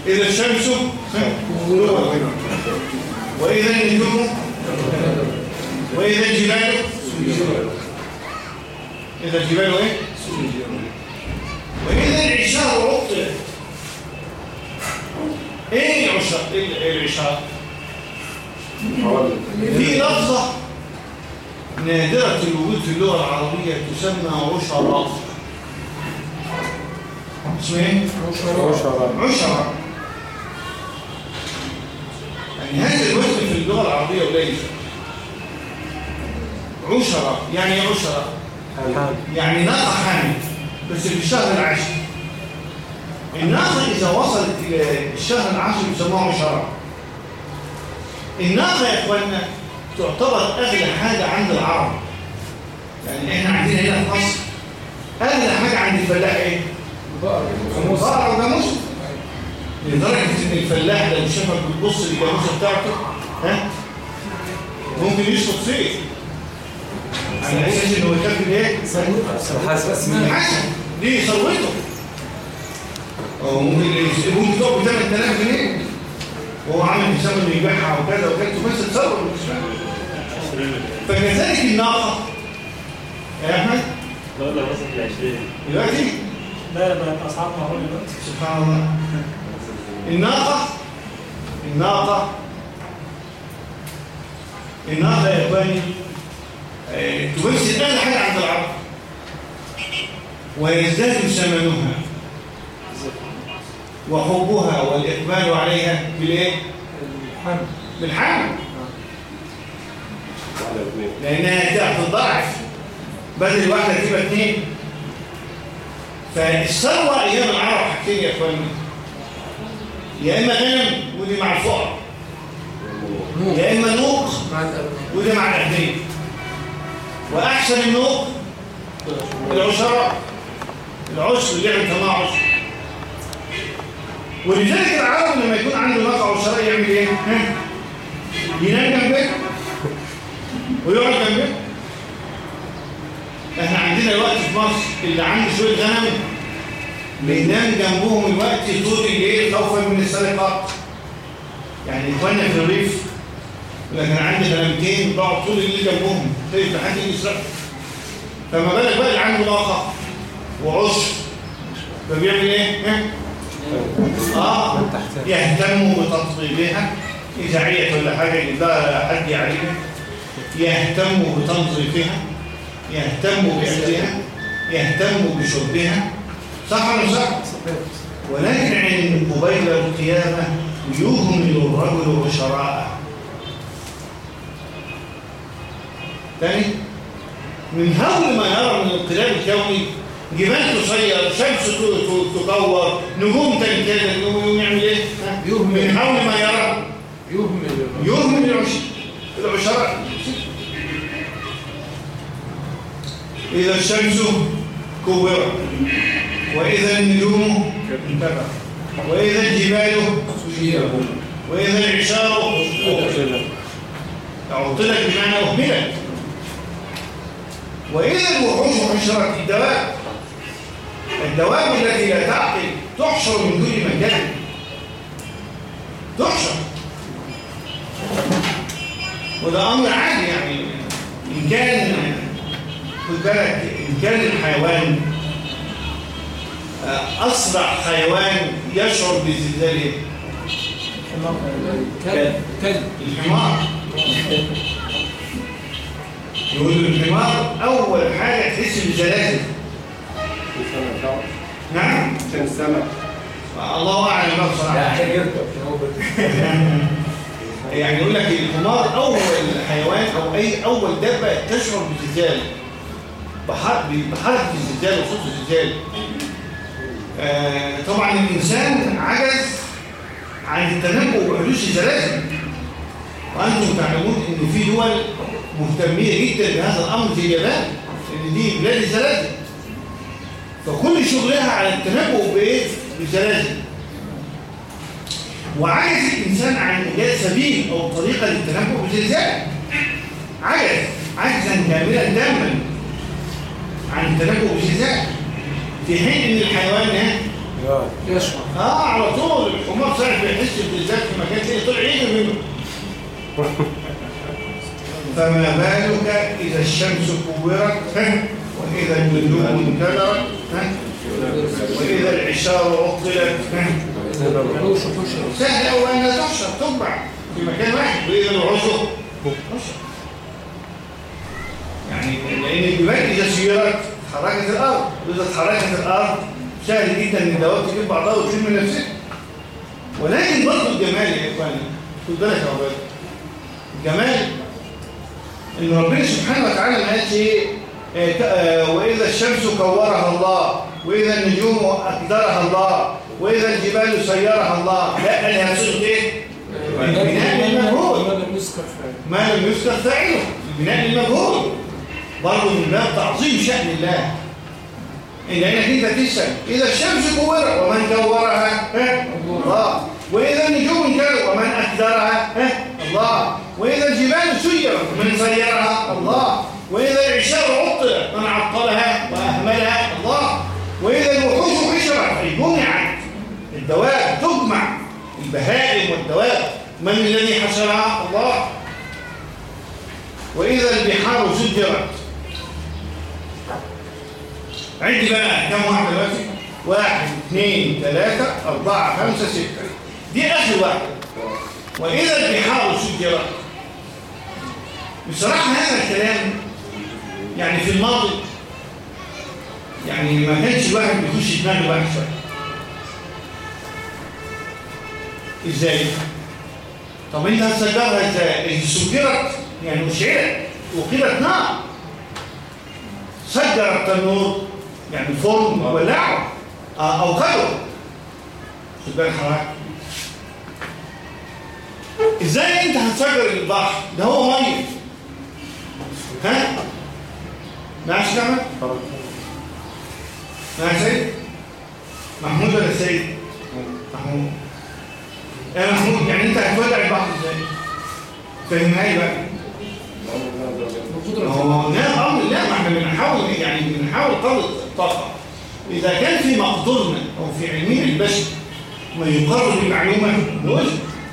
إذا الشمس وإذا النجوم وإذا الجبال إذا الجبال إيه وإذا العشار عطلت إيه العشار إيه العشار في لفظة نادرة الوجود في اللغة العربية تسمى عشراء اسمها إيه؟ عشراء يعني هذا في اللغة العربية قليل. عشراء يعني إيه عشراء يعني ناقة حامل بس في الشهر العاشر الناقة إذا وصلت إلى الشهر العاشر يسموها عشراء الناقة يا إخواننا تعتبر أغلى حاجة عند العرب. يعني إحنا عندنا هنا في مصر أغلى حاجة عند الفلاح إيه؟ البقرة وجاموسه لدرجة إن الفلاح لو شافك بتبص للجاموسة بتاعته ها؟ ممكن يشفط فيك على أساس إنه يكفي إيه؟ من الحسن دي ثروته أو ممكن ممكن تقف ب 8000 جنيه وهو عامل حساب انه يبيعها وكذا وكذا بالنسبة له فكذلك الناقه يا احمد لا لا وصلت ل 20 دلوقتي لا بقت اسعار مهوله دلوقتي سبحان الله الناقه الناقه النهارده يا اخواني آه، تمثل اغلى حاجة عند العرب ويزداد ثمنها وحبها والإقبال عليها بالإيه؟ الحمد بالحمل. واحدة واثنين لأنها تحت الضعف. بدل واحدة تبقى اثنين. فالثروة أيام العرب حاجتين يا اخواني يا إما غنم ودي مع الفقراء. نوح يا إما نوق وده مع الاغنياء وأحسن النوق العشراء العشر اللي يعمل كمان عشر ولذلك العرب لما يكون عنده ناقة عشراء يعمل؟ ها؟ ينام جنبك ويقعد جنبك إحنا عندنا الوقت في مصر اللي عنده شوية غنم بينام جنبهم الوقت طول الليل خوفا من السرقات يعني اخواننا في الريف لكن عندي غنمتين بقعد طول الليل جنبهم خايف لحد يجي يسرق فما بالك بقى اللي عنده ناقه وعشر فبيعمل إيه؟ آه يهتم بتطبيقها اذا عيت ولا يجيب لها حد يعلمها يهتم بتنظيفها يهتم باكلها يهتم بشربها صح ولا صح؟ ولكن قبيل القيامه يهمل الرجل عشراءه تاني من هول ما يرى من الانقلاب الكوني جبال تصير شمس ت- ت- تكور نجوم تنكدر يقوم يعمل إيه؟ يهمل. من هول ما يرى يهمل. يهمل العش... العشراء إذا الشمس كورت وإذا النجوم انكبرت وإذا الجبال سجيرة وإذا العشار عطلت بمعنى أهملت وإذا الوحوش حشرت الدواب الدواب التي لا تعقل تحشر من دون مكان. تحشر. وده أمر عادي يعني إن كان خد بالك إن كان الحيوان أسرع حيوان يشعر بزلزاله. كلب. كلب. الحمار. يقول الحمار أول حاجة تحس بزلازل. نعم؟ عشان السمك. الله أعلم بقى بصراحة. يعني يقول لك الحمار أول حيوان أو أي أول دابة تشعر بزلزال. بحر- بحركة الزلزال وصوت الزلزال آه، طبعا الإنسان عجز عن التنبؤ بحدوث الزلازل وأنتم تعلمون إن في دول مهتمية جدا بهذا الأمر زي اليابان إن دي بلاد الزلازل فكل شغلها على التنبؤ بإيه؟ بالزلازل وعجز الإنسان عن إيجاد سبيل أو طريقة للتنبؤ بالزلزال عجز عجزا كاملا تاما عن التنبؤ بالزلزال في حين إن الحيوان ها؟ يشعر آه على طول. الحمار ساعة بيحس بالذات في مكان تاني. طلع يجري منه. فما بالك إذا الشمس كورت ها؟ وإذا النجوم انكدرت ها؟ وإذا العشار عطلت سهل أوي أنها تحشر تطبع في مكان واحد. وإذا الوحوش تحشر يعني لأن الجبال إذا سيرت حركت الأرض. وإذا اتحركت الأرض سهل جدا إن الدواب تجيب بعضها وتشيل من نفسها ولكن برضه الجمال يا إخواني خد بالك يا عباد الجمال إن ربنا سبحانه وتعالى ما قالش إيه؟ آه، آه، وإذا الشمس كورها الله وإذا النجوم أقدرها الله وإذا الجبال سيرها الله. لا قال لها صيغة إيه؟ البناء المجهول ما لم يذكر فاعله. البناء المجهول برضه من باب تعظيم شأن الله. إن انك انت تسأل. إذا الشمس كورت ومن كورها؟ ها؟ الله. وإذا النجوم انكدرت ومن اكدرها ها؟ الله. وإذا الجبال سيرت ومن سيرها؟ الله. وإذا العشار عطلت من عطلها وأهملها؟ الله. وإذا الوحوش حشرت أي جمعت الدواب تجمع. البهائم والدواب. من الذي حشرها؟ الله. وإذا البحار سجرت. عندي بقى كم واحد دلوقتي؟ واحد اثنين ثلاثة أربعة خمسة ستة. دي آخر واحدة. وإذا البحار سجرت بصراحة هذا الكلام يعني في الماضي يعني ما كانش الواحد بيخش دماغه بقى شوية. إزاي؟ طب أنت هتسجلها إزاي؟ إذا سجلت يعني اشعلت وقيلت نار سجل التنور. يعني فرن ولعه آه، أو كله خد بالك حضرتك إزاي أنت هتسجل البحر؟ ده هو مية. ها؟ ماشي ماشي. سيد محمود ولا سيد؟ محمود. يا محمود يعني أنت هتولع البحر إزاي؟ فهمها لي بقى. هو لا أمر لا ما إحنا بنحاول يعني بنحاول قدر الطاقة. إذا كان في مقدورنا أو في علمنا البشر ما يقرر المعلومة نقول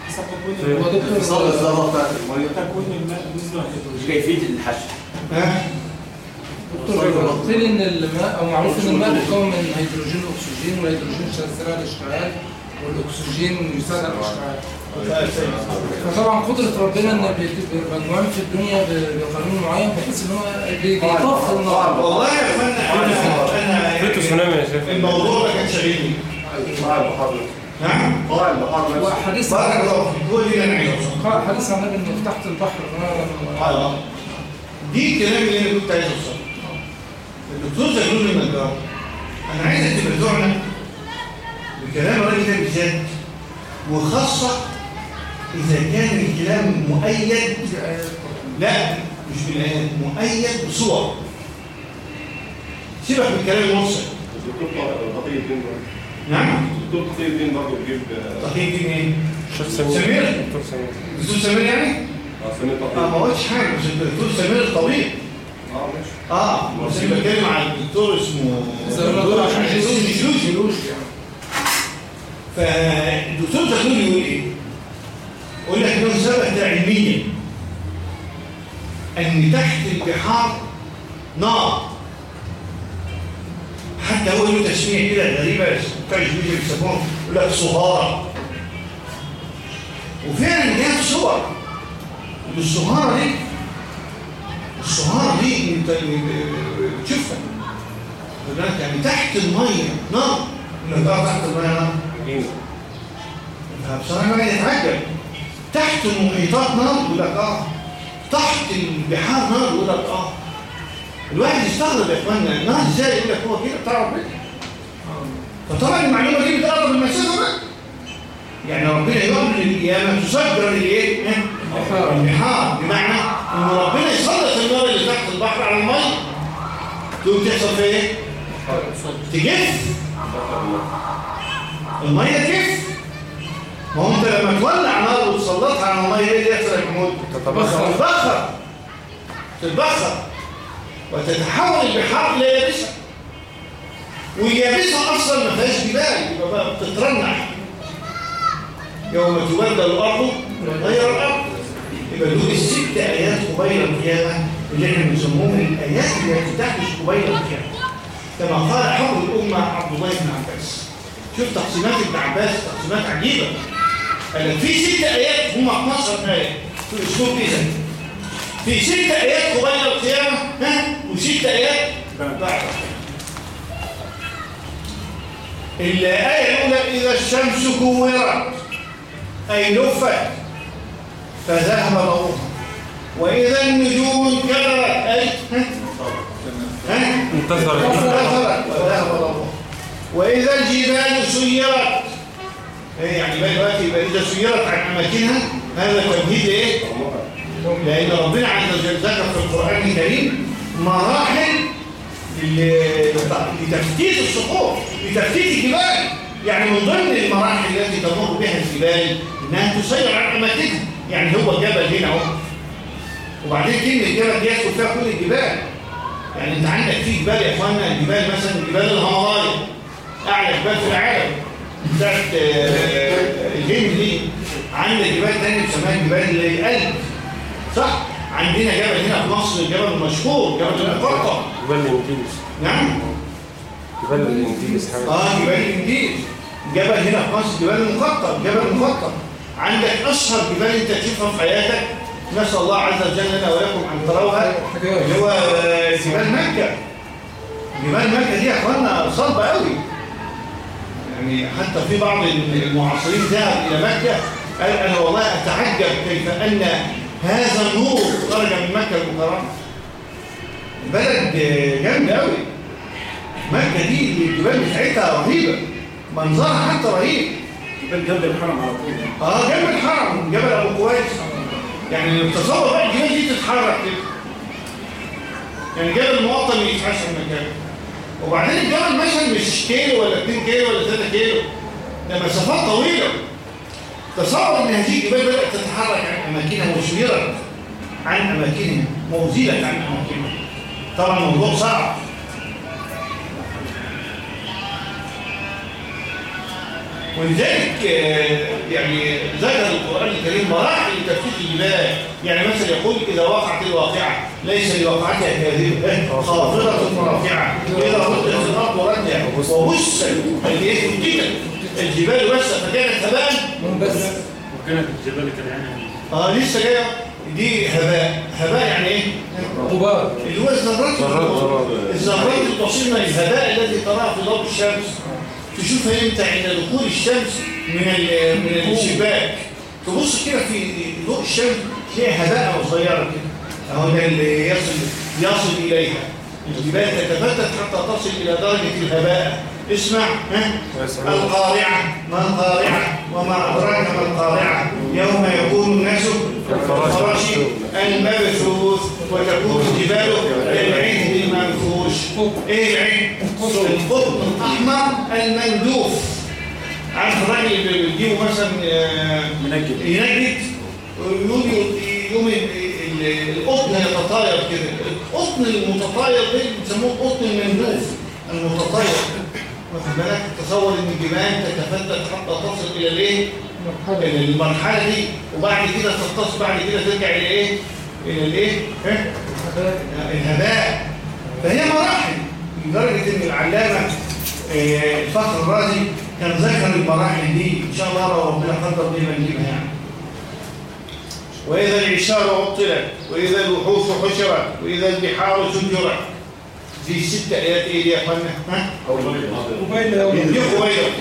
حسب تكوين هو دكتور اتصال الذره بتاعت الميه تكوين الماء مش كيفيه الحشو ها؟ دكتور قلت لي إن الماء أو معروف إن الماء بيتكون من هيدروجين واكسجين والهيدروجين يساعد على الاشتعال والأكسجين يساعد على الاشتعال فطبعا قدرة ربنا إن بيبقى مجموعين في الدنيا بقانون معين بحيث إن هو بي- بيطفي النار. والله يا إخوانا أنا فيتو تسونامي يا شيخ. الموضوع ده كان شاغلني طالع البحار نعم؟ طالع البحار نفسه وحديث بارك الله فيك. هو دي أنا عايزه حديث عن النبي إن تحت البحر. دي الكلام اللي أنا كنت عايز أوصله. الدكتور زغلول النجار أنا عايزك تبرزعنا بكلام الراجل ده بالذات وخاصة إذا كان الكلام مؤيد لا مش بالايات مؤيد بصور. سيبك من الكلام الدكتور طارق تقي الدين برضه. نعم؟ الدكتور تقي الدين برضه بيجيب تقييم دي منين؟ شيخ سمير. سمير؟ دكتور سمير. الدكتور سمير يعني؟ آه سمير آه ما قلتش حاجة بس الدكتور سمير الطبيب. آه ماشي. آه بس بتكلم عن الدكتور اسمه الدكتور عشان جلوش يعني فالدكتور زغلول يقول إيه؟ يقول لك انه ثبت علميا. ان تحت البحار نار. حتى هو له تسميه كده غريبة بتوع الجيولوجيا بيسموها يقول لك صهاره وفعلا جاب صور. والصهاره دي الصهاره دي أنت تشوفها هناك يعني تحت المية نار. آه تحت المية نار. فبصراحة الواحد يتعجب تحت المحيطات نار يقول لك آه تحت البحار نار يقول لك آه الواحد يستغرب يا اخوانا النار إزاي يقول لك هو كده؟ بتاع ربنا. فطبعا المعلومة دي بتقرب المسافه بقى يعني ربنا يوم القيامة تسجر الايه؟ ها؟ البحار. بمعنى إن ربنا يسلط النار اللي تحت البحر على الميه تقوم تحصل في إيه؟ تجف. المية تجف. ما هو انت لما تولع نار وتسلطها على المية إيه اللي يحصل يا محمود؟ تتبخر. تتبخر تتبخر. وتتحول البحار إلى يابسة. واليابسه أصلا ما فيهاش جبال يبقى بقى بتترنح يوم تبدل الأرض غير الأرض. يبقى دول الست آيات قبيل القيامة اللي إحنا بنسموهم الآيات التي تحدث قبيل القيامة. كما قال حول الأمة عبد الله بن عباس. شوف تقسيمات ابن عباس تقسيمات عجيبة. قال لك في ست آيات هم 12 آية. في اسلوب اذا في ست آيات قبيل القيامه ها؟ وست آيات بعد الآية الأولى إذا الشمس كورت أي لفت فذهب ضوءها وإذا النجوم انكدرت أي انكسرت وذهب ضوءها وإذا الجبال سيرت يعني بقى دلوقتي يبقى إذا سيرت عن أماكنها هذا توحيد إيه؟ لأن ربنا عز وجل ذكر في القرآن الكريم مراحل لتفتيت الصخور لتفتيت الجبال. يعني من ضمن المراحل التي تمر بها الجبال إنها تسير عن اماكنها يعني هو جبل هنا أهو. وبعدين كلمة جبل دي يدخل فيها كل الجبال. يعني أنت عندك في جبال يا إخوانا الجبال مثلا جبال الهيمالايا أعلى جبال في العالم. بتاعت آه، الهند دي عندك جبال تانية بيسموها جبال القلب صح؟ عندنا جبل هنا في مصر الجبل المشهور جبل المقطم جبال الإنجليز. نعم؟ جبال الإنجليز حاجة آه جبال الانجيل جبل هنا في مصر جبال المقطم جبل المقطم عندك أشهر جبال أنت تشوفها في حياتك نسأل الله عز وجل لنا ولكم أن تروها اللي هو جبال مكة. جبال مكة دي يا أخوانا صلبة قوي يعني حتى في بعض المعاصرين ذهب إلى مكة قال أنا والله أتعجب كيف أن هذا النور خرج من مكة المكرمة. بلد جامد قوي مكة دي الجبال بتاعتها رهيبة. منظرها حتى رهيب. جنب الحرم على طول. آه جنب الحرم جبل أبو كويس يعني تصور بقى الجبال دي تتحرك كده. يعني جبل المواطن يتحسن مكانه. وبعدين الجبل مثلا مش كيلو ولا 2 كيلو ولا 3 كيلو. ده مسافات طويلة. تصور إن هذه الجبال بدأت تتحرك عن أماكنها مشمره عن أماكنها موزله عن أماكنها. طبعا الموضوع صعب. ولذلك آه، يعني ذكر القرآن الكريم مراحل لتفتيش الجبال يعني مثلا يقول إذا وقعت الواقعة ليس لوقعتها كاذبة خافضة رافعة. إذا ردت الأرض ردها وبست اللي هي فتتت الجبال بس فكانت هباء. منبث. وكانت الجبال كالعنب آه لسه جاية. دي هباء. هباء يعني إيه؟ غبار. اللي هو الذرات ذرات. الذرات البسيطه الهباء الذي تراه في ضوء الشمس. تشوفها إمتى عند دخول الشمس من من الشباك تبص كده في ضوء الشمس تلاقي هباء صغيره كده. أهو ده اللي يصل يصل إليها. الجبال تتفتت حتى تصل إلى درجة الهباء. اسمع ها؟ القارعة. ما القارعة؟ وما أدراك ما القارعة؟ يوم يكون الناس كالفراش المبثوث وتكون الجبال كالعهن المنفوش إيه العهن القطن الاحمر المندوف. عارف الراجل اللي بيجيبه مثلا آه، منجد ينجد؟ ويقول يوم ال- ال- القطن يتطاير كده. القطن المتطاير ده بيسموه القطن المندوف. المتطاير. واخد بالك؟ تصور إن الجبال تتفتت حتى تصل إلى الإيه؟ إلى المرحلة دي. وبعد كده تتصل بعد كده ترجع إلى إيه؟ إلى الإيه؟ ها؟ الهباء. فهي مراحل. لدرجة إن العلامة آه، الفخر الرازي كان ذكر المراحل دي. إن شاء الله لو ربنا قدر لنا نجيبها يعني. وإذا العشار عطلت وإذا الوحوش حشرت وإذا البحار سجرت. دي ست آيات. إيه دي يا أخوانا؟ ها؟ موبايل يديكوا بيضة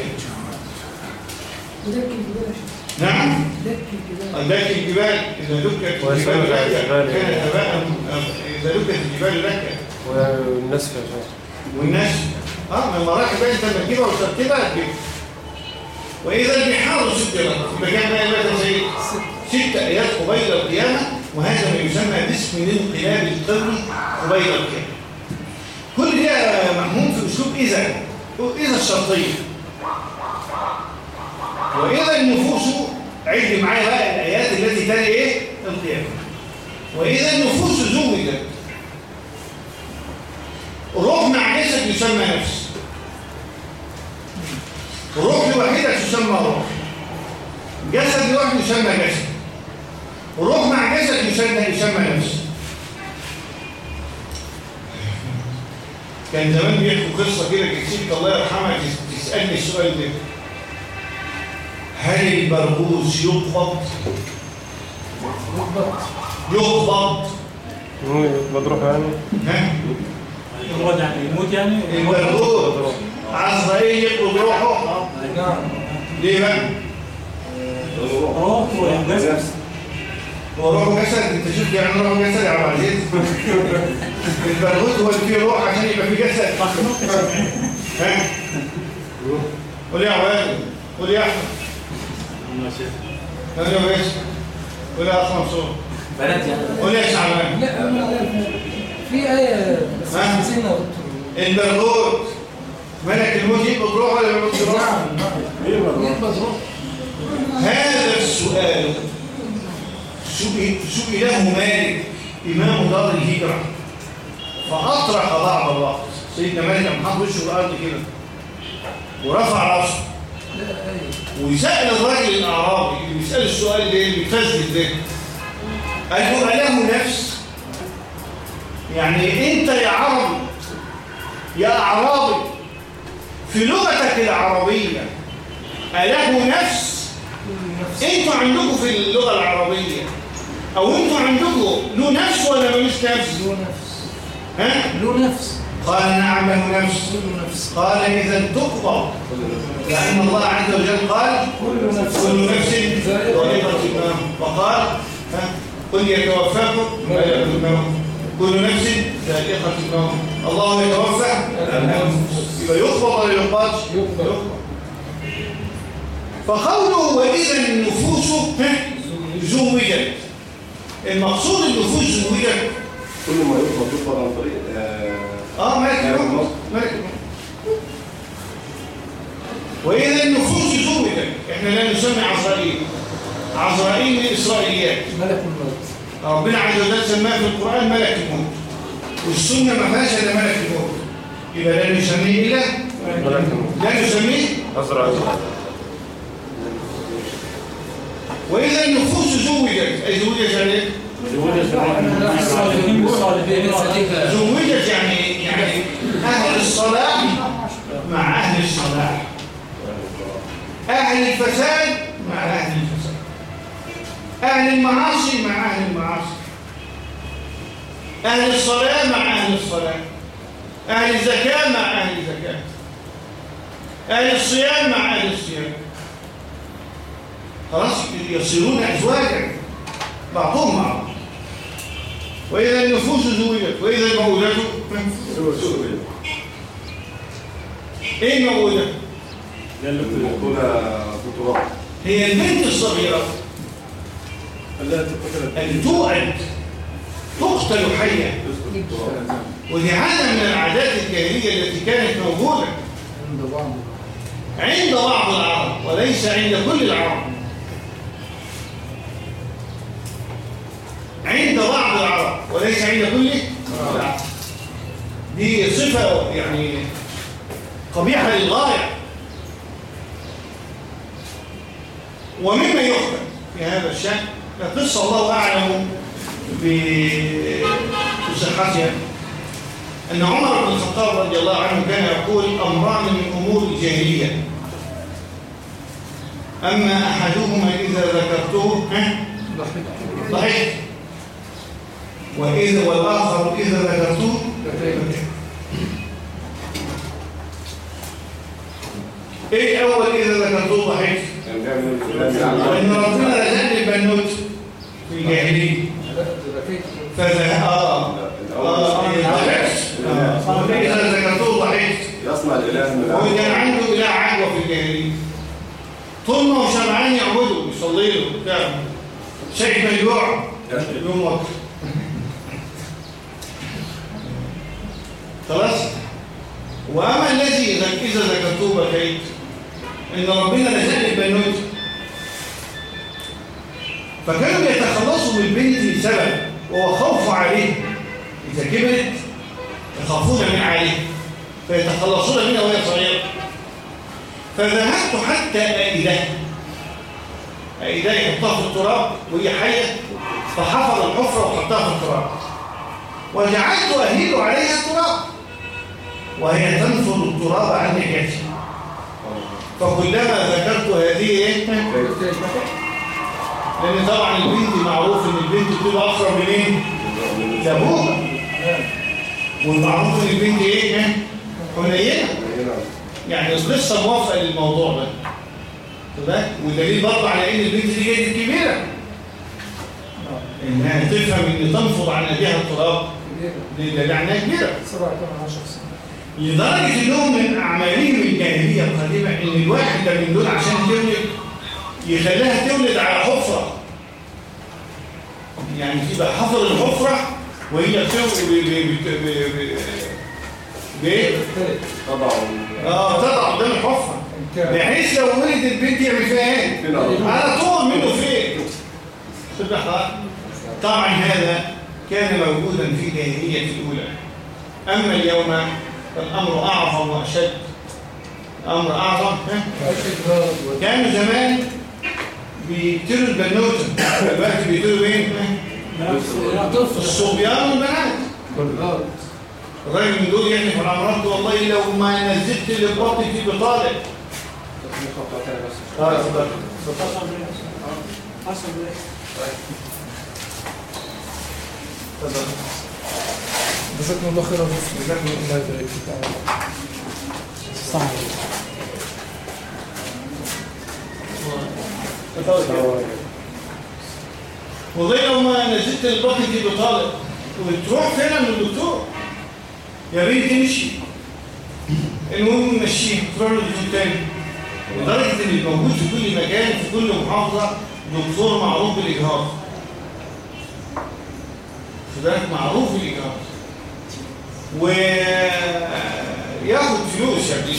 نعم. دك الجبال. إذا دكت الجبال. كانت إذا دكت الجبال لكا والناس في عشان والناس آه من المراحل بقى أنت لما تجيبها وترتبها تجيب وإذا البحار سجرت مكان بقى يبقى زي ست ايات قبيل القيامة وهذا ما يسمى باسم الانقلاب القرني قبيل القيامة. كل ده مفهوم في أسلوب اذا اذا الشرطية. واذا النفوس عد معايا بقى الايات التي تلي إيه؟ القيامة. واذا النفوس زوجت روح مع جسد يسمى نفس روح لوحدها تسمى روح جسد لوحده يسمى جسد روح مع جسد يسمى يسمى نفس كان زمان بيحكوا قصة كده كتير الله يرحمها تس- تسألني السؤال ده. هل البرغوث يقبض؟ يقبض. مضروح يعني. الوضع يعني يموت يعني؟ البرغوث عزرائيل يقبض روحه نعم. ليه بقى؟ روح وينجز هو روح جسد. انت شفت يعني روح جسد يا عبد العزيز. البرغوث هو اللي فيه روح عشان يبقى فيه جسد. ها؟ قول يا عواد قول يا أحمد. قول يا باشا قول يا أخ منصور. بنات يعني. قول يا شعبان. لا في آية بس ها؟ نسينا دكتور. البرغوث ملك الموت يقبض روح ولا ما يقبض روح؟ نعم. نعم. يقبض روح هذا السؤال. سئل- سئله مالك؟ إمام دار الهجرة. فأطرق بعض الوقت سيدنا مالك قام حاط وشه في الأرض كده. ورفع رأسه. وسأل الراجل الأعرابي اللي بيسأل السؤال ده اللي بيتفزل ده. قال له أله نفس؟ يعني أنت يا عربي يا أعرابي في لغتك العربية أله نفس؟ أنتوا عندكم في اللغة العربية أو أنتوا عندكم له نفس ولا ملوش نفس؟ له نفس. ها؟ له نفس. قال نعم له نفس. له نفس. قال إذا تقبض لأن الله عز وجل قال كل نفس. كل نفس ذائقة الموت وقال ها قل يتوفاكم ملك الموت كل نفس ذائقة الموت الله يتوفى يبقى يقبض ولا يقبض. فقوله وإذا النفوس زوجت. المقصود النفوس زوجت. كل ما يطلب يطلب عن طريق آه، آه ملك الموت ملك الموت وإذا النفوس زوجت. إحنا لا نسمي عزرائيل. عزرائيل من الاسرائيليات ملك الموت. ربنا عز وجل سماه في القرآن ملك الموت والسنة ما فيهاش إلا ملك الموت يبقى لا نسميه إلا ملك الموت لا نسميه أزرع وإذا النفوس زوجت. أي زوجت يعني إيه؟ زوجت يعني يعني أهل الصلاح مع أهل الصلاح أهل الفساد مع أهل الفساد. أهل المعاصي مع أهل المعاصي. أهل الصلاة مع أهل الصلاة. أهل الزكاة مع أهل الزكاة. أهل الصيام مع أهل الصيام. خلاص يصيرون أزواجا. بعضهم مع بعض. وإذا النفوس زوجت وإذا الموءودة إيه الموءودة؟ يكون بطولات هي البنت الصغيرة. التي توعد تقتل حية ودي عادة من العادات الجاهلية التي كانت موجودة عند بعض عند بعض العرب وليس عند كل العرب. عند بعض العرب وليس عند كل العرب. دي صفة يعني قبيحة للغاية. ومما يخبر في هذا الشأن قصة الله أعلم بصحتها أن عمر بن الخطاب رضي الله عنه كان يقول أمران من أمور الجاهلية. أما أحدهما إذا ذكرته ضحكت وإذا والآخر إذا ذكرته. إيه أول إذا ذكرته ضحكت بيعمل وإن ربنا البنوت في الجاهلية فذا آه آه إذا ضحكت آه. إذا ذكرته ضحكت يصنع الإله من هو العالم كان عنده إله عدوى في الجاهلية طول ما هو شبعان يعبده يصلي له بتاع شيء ما يجوع يوم وقت خلاص وأما الذي إذا ذكرته بكيت إن ربنا رزقني البنوت فكانوا يتخلصوا من البنت لسبب وهو خوف عليه إذا كبرت يخافون من عليه فيتخلصون منها وهي صغيرة. فذهبت حتى أئده أئده يحطها في التراب وهي حية. فحفر الحفرة وحطها في التراب. وجعلت أهيل عليها التراب. وهي تنفض التراب عن لحيتي فكلما ذكرت هذه لأن طبعا البنت معروف إن البنت بتبقى أقرب من إيه؟ لأبوها والمعروف إن البنت إيه؟ قليلة. يعني القصة موافقة للموضوع ده. تمام؟ ودليل برضه على إن البنت دي جاية كبيرة. إنها تفهم إن تنفض عن أبيها كبيرة دي معناها كبيرة. سبعة كمان عشر سنة لدرجة إنهم من أعمالهم الجاهلية القديمة إن الواحد ده من دول عشان تولد يخليها تولد على حفرة. يعني تبقى حفر الحفرة وهي بتولد ب- ب- ب- ب- ب- بايه؟ الثالث طبعا. آه تضع قدام الحفرة. كام بحيث لو ولد البنت يعمل فيها إيه؟ على طول منه فين صدق طبعا هذا كان موجودا في الجاهلية الأولى. أما اليوم فالأمر أعظم وأشد. الأمر أعظم؟ كانوا زمان بيقتلوا البنوتة. دلوقتي بيقتلوا؟ طفل الصبيان والبنات. الراجل من دول على مراته والله لو ما نزلت اللي بطني في بطالة. حصل بيه حصل بيه جزاكم الله خيرا جزاكم الله يبارك فيك وزي لو ما نزلت البطن دي بطالب وتروح فين من الدكتور يا ريت تمشي. المهم مشيه تروح للدكتور تاني. لدرجة ان موجود في كل مكان في كل محافظة دكتور معروف بالإجهاض. فده معروف بالإجهاض. وياخد فلوس يعني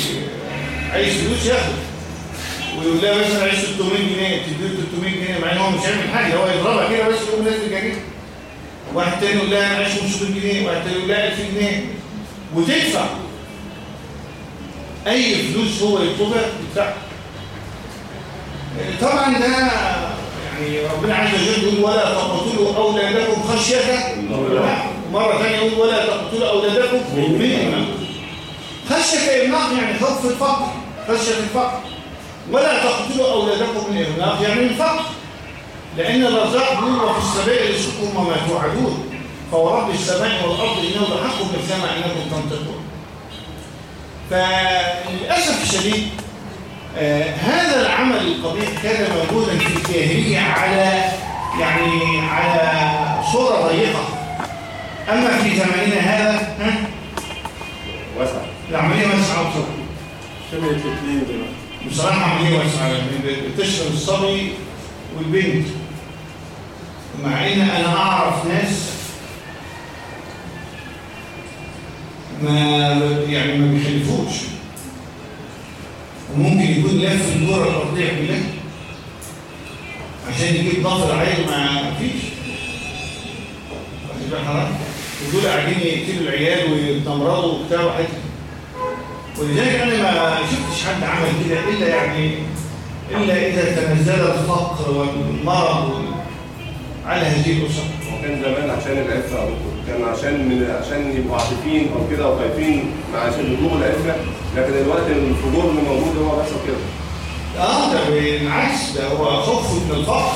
عايز فلوس ياخد. ويقول لها مثلا عايز 600 جنيه تديله 300 جنيه مع إن هو مش هيعمل حاجة هو يضربها كده بس يقوم نازل جريمه واحد تاني يقول لها أنا عايز 500 جنيه واحد تاني يقول لها 1000 جنيه. وتدفع. أي فلوس هو يطلبها تدفع. طبعا ده يعني ربنا عز وجل يقول ولا تقتلوا أولادكم خشية. مرة ثانية يقول ولا تقتلوا أولادكم خشية املاق يعني خوف الفقر خشية الفقر. ولا تقتلوا أولادكم من إغلاق يعني من فقر لأن الرزاق هو في السماء رزقكم وما توعدون. فورب السماء والأرض إنه لحق بالسماء إنكم تنطقون. فللأسف الشديد آه هذا العمل القبيح كان موجودا في الجاهلية على يعني على صورة ضيقة. أما في زماننا هذا ها؟ واسع. العملية واسعة؟ وبسرعة شبه الاثنين دلوقتي. بصراحة عملية واسعة. بتشمل الصبي والبنت مع إن أنا أعرف ناس ما يعني ما بيخلفوش. وممكن يكون لف الكرة الأرضية كلها. عشان يجيب ضفر عيل ما فيش. واخد بال حضرتك ودول قاعدين يقتلوا العيال ويتمرضوا وبتاع وحاجات ولذلك أنا ما شفتش حد عمل كده إلا يعني إلا إذا تنزل الفقر والمرض على هذه الاسر وكان زمان عشان العفة كان عشان من عشان يبقوا عاطفين أو كده أو خايفين مع عشان يطلبوا العفة لكن دلوقتي الفجور اللي موجود هو بس كده. آه ده بالعكس ده هو خوف من الفقر.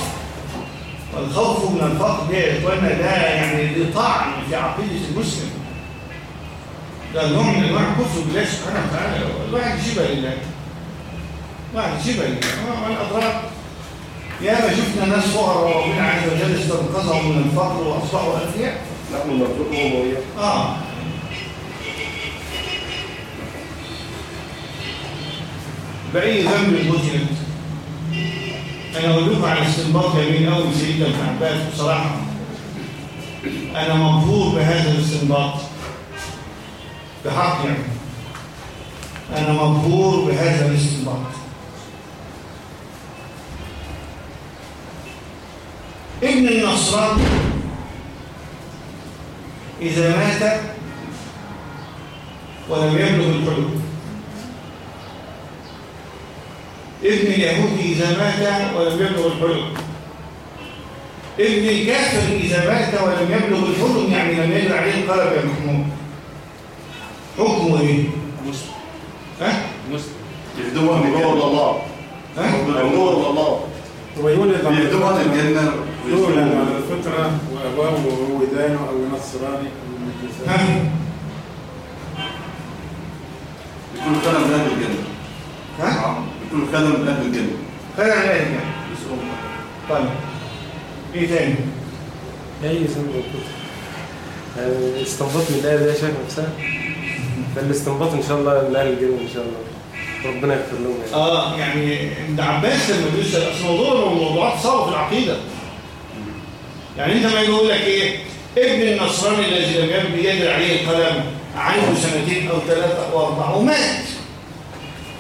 والخوف من الفقر ده يا إخوانا ده يعني ده طعن في عقيدة المسلم. ده نوع من انواع الكفر بالله سبحانه وتعالى الواحد شبه لله واحد شبه لله والاضرار يا ما شفنا ناس فقراء وربنا عز وجل استنقذهم من الفقر وأصبحوا اغنياء نحن نرزقهم وإياكم آه. بأي ذنب قتلت أنا أقول لكم على استنباط جميل قوي سيدنا ابن عباس؟ بصراحة أنا مبهور بهذا الاستنباط. بحق يعني. أنا مبهور بهذا الاستنباط. ابن النصراني إذا مات ولم يبلغ الحلم. ابن اليهودي إذا مات ولم يبلغ الحلم. ابن الكافر إذا مات ولم يبلغ الحلم يعني لم يجد عليه القلب يا محمود. حكمه إيه؟ مسلم. ها؟ مسلم. يهدمها من نور الله ها؟ من نور الله هو يولد يهدمها الجنة يولد على الفطرة وأباه وهو دانه أو نصراني أو مجلساني؟ يكون خدم من أهل الجنة. ها؟ يكون خدم من أهل الجنة. خير عليك يعني طيب. إيه تاني؟ وكفر يعني استنباط من الآية دي يا شيخ نفسها. فالاستنباط إن شاء الله من أهل الجنة إن شاء الله. ربنا يغفر لهم يعني. آه يعني ابن عباس لما بيسال أصل موضوع موضوعات صعبه في العقيدة. يعني أنت ما يقول لك إيه؟ ابن النصراني الذي لم يبدو يجري عليه القلم عنده سنتين أو ثلاثة أو أربعة ومات.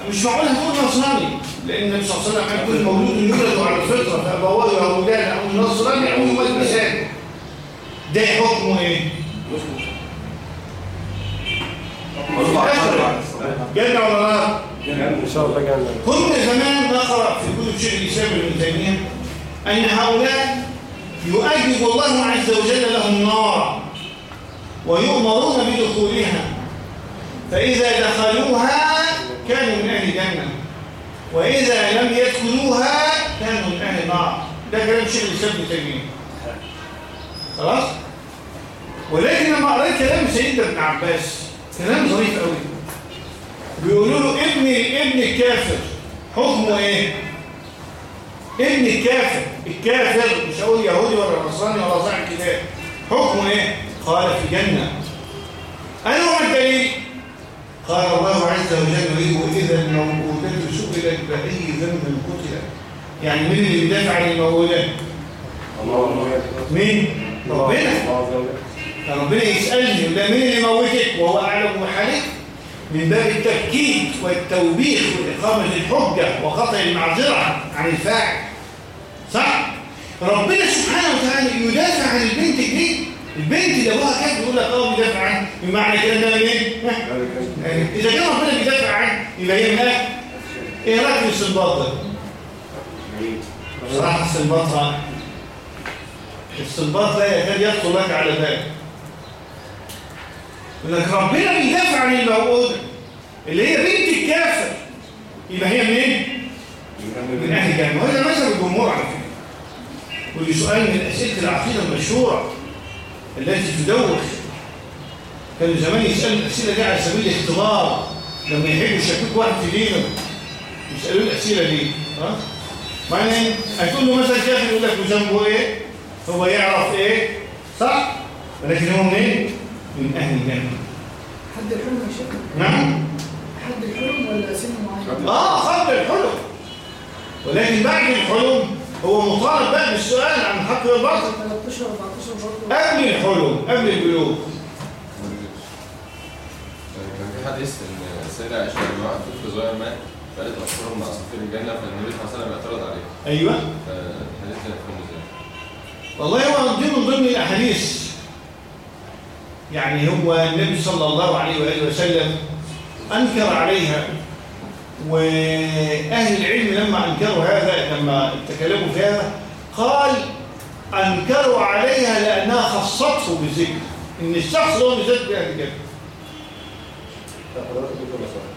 مش معقول هتقول نصراني لأن النبي صلى الله عليه وسلم قال كل مولود يولد على الفطرة فابواه يهودان أو نصراني أو مجلسان ده حكمه إيه؟ جنه ولا نار؟ إن شاء الله جنة كنا زمان نقرأ في كتب شيخ الإسلام ابن تيمية أن هؤلاء يؤجب الله عز وجل لهم نارا ويؤمرون بدخولها فإذا دخلوها كانوا من أهل الجنة وإذا لم يدخلوها كانوا من أهل النار ده كلام شيخ الإسلام ابن تيمية خلاص؟ ولكن لما قريت كلام سيدنا ابن عباس كلام ظريف قوي. بيقولوا له ابن ابن الكافر حكمه إيه؟ ابن الكافر. الكافر مش هقول يهودي ولا نصراني ولا صاحب كتاب حكمه إيه؟ قال في جنه أنا هو الدليل؟ قال الله عز وجل واذا الموءودة سئلت بأي ذنب قتلت يعني مين اللي بيدافع عن الموءودة الله. مين؟ ربنا. فربنا يسألني وده مين اللي موتك؟ وهو أعلم بحالك من باب التفكيك والتوبيخ وإقامة الحجة وقطع المعذرة عن الفاعل. صح؟ ربنا سبحانه وتعالى يدافع عن البنت دي. البنت اللي أبوها كانت بيقول لك أه بيدافع عنها. بمعنى كده انها مين؟ إذا كان ربنا بيدافع عنها يبقى هي ملاك إيه رأيك في الاستنباط ده؟ بصراحة الاستنباط رائع الاستنباط لا يكاد يخطر لك على بالك يقول لك ربنا بيدافع عن الموءودة اللي هي بنت الكافر يبقى هي منين؟ من أهل الجنة وهذا مذهب الجمهور على فكرة ودي سؤال من أسئلة العقيدة المشهورة التي تدوخ كانوا زمان يسألوا الأسئلة دي على سبيل الاختبار لما يحبوا يشككوا واحد في دينه يسألوا الأسئلة دي ها؟ معنى هتقول له مثلا كافر يقول لك وذنبه إيه؟ هو يعرف إيه؟ صح؟ ولكن هو منين؟ من أهل الجنة حد الحلم يا شيخ؟ نعم؟ حد الحلم ولا سن معين؟ آه خط الحلم. ولكن بعد الحلم هو مطالب بقى بالسؤال عن الحق والباطل 13 14 برضه. قبل الحلم قبل البلوغ. كان في حديث إن السيدة عائشة لما طفل صغير مات فقالت أبصرهم مع عصافير الجنة فالنبي صلى الله عليه وسلم اعترض عليه أيوه. فالحديث ده يفهم إزاي؟ والله هو من ضمن الأحاديث. يعني هو النبي صلى الله عليه وآله وسلم أنكر عليها وأهل العلم لما أنكروا هذا لما تكلموا في هذا قال أنكروا عليها لأنها خصته بالذكر إن الشخص هو بالذات دكتور مسعود.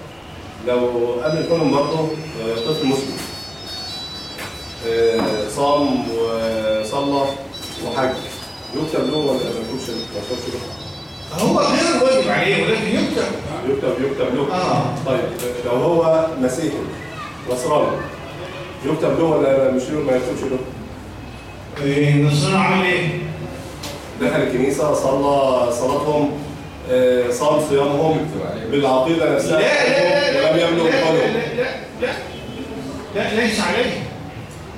لو قبل الحلم برضه آه، طفل مسلم آه، صام وصلى وحج يكتب له ولا ما يكتبش ما يكتبش له؟ هو غير واجب عليه ولكن يكتب. يكتب يكتب له آه. طيب لو هو مسيحي نصراني يكتب له ولا مش له ما يكتبش له؟ إيه، نصنا عمل إيه؟ دخل الكنيسة صلى صلاتهم آه، صام صيامهم بالعقيدة لا نفسها لا لا ولم لا يملوا لا قلبه لا لا لا لا ليس عليه.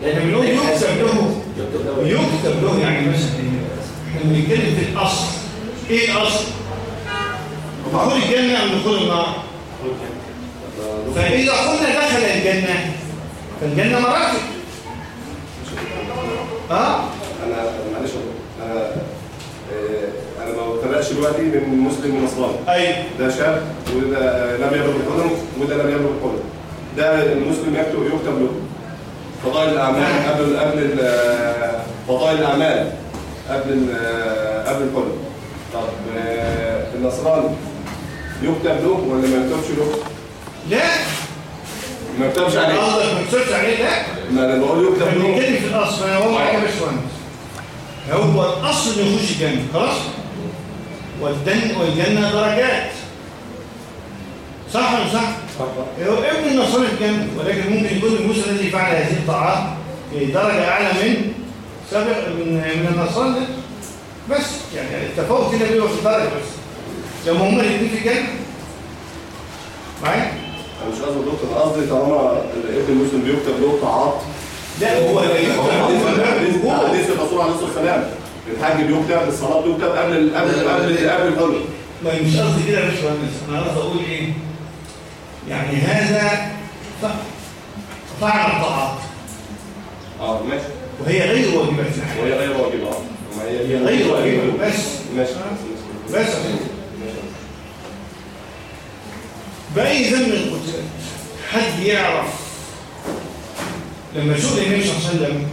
لأن يكتب له يكتب له يعني مثلا إحنا بنتكلم في الأصل. إيه الأصل؟ دخول الجنة أم دخول النار؟ فإذا قلنا دخل الجنة فالجنة مراتب آه أنا معلش أنا أنا ما بتابعش دلوقتي من مسلم لنصراني أيوه. ده شاب وده لم يبلغ الحلم وده لم يبلغ الحلم ده المسلم يكتب يكتب له. فضائل الأعمال قبل قبل فضائل الأعمال قبل قبل الحلم طب آه، النصراني يكتب له ولا ما يكتبش له؟ لا. ما يكتبش عليه. قصدك ما تشوفش عليه لا. ما أنا بقول يكتب له. بنتكلم في الأصل أنا هو معايا يا باشمهندس هو الأصل إنه يخش الجنة خلاص؟ والجنه والجنة درجات. صح ولا مش صح؟ هو ابن النصارى في الجنة ولكن ممكن يكون المسلم الذي فعل هذه الطاعات في درجة أعلى من سابق من من النصارى. بس يعني التفاوت هنا بيبقى في الدرجه بس. لما هم الاثنين في الجنة؟ معايا؟ أنا مش قصدي دكتور أنا قصدي طالما الابن المسلم بيكتب له طاعات لا هو لا يكتب حديث الرسول عليه الصلاة والسلام. الحج بيكتب الصلاة بيكتب قبل قبل قبل قبل الحلم ما مش قصدي كده يا باشمهندس. أنا قصدي أقول إيه؟ يعني هذا فعل الطاعات. آه ماشي. وهي غير واجبه في الحياة وهي غير واجبه غير واجبه بس. ماشي. بس. بأي ذنب قتلت حد يعرف لما سئل النبي صلى الله عليه وسلم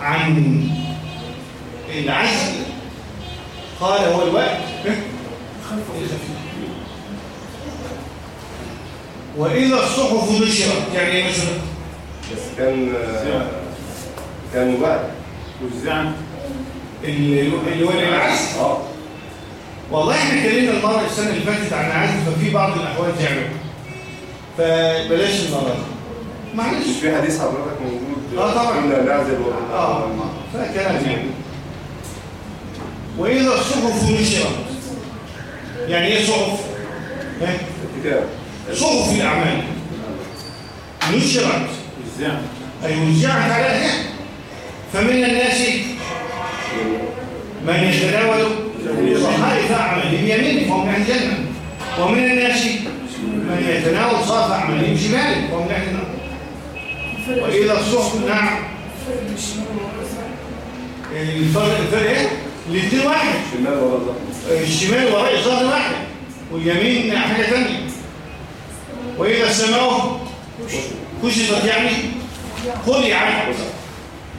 عن العزل قال هو الوقت؟ وإذا الصحف نشرت يعني إيه نشرت؟ بس كان كان وقت. وزعا اللي اللي هو العزل آه. والله إحنا اتكلمنا المره السنة اللي فاتت عن العزل ففي بعض الأحوال تعمل فبلاش المره دي معلش. في حديث حضرتك موجود. آه طبعاً. كنا نعزل آه فكلام يعني وإذا الصحف نشرت يعني إيه صحف؟ ها؟ الكتاب. صحف الأعمال. نشرت. إزاي؟ أي وزعت على الاهل فمن الناس من يتناول صحائف اعماله بيمينه فهم من أهل الجنة. ومن الناس من يتناول صحائف اعماله بشماله فهم من أهل النار. وإذا الصحف نعم. الفرق الفرق إيه؟ الاثنين واحد. الشمال وراء ظهر واحد. واليمين حاجة ثانية وإذا السماء كشفت يعني خلعت.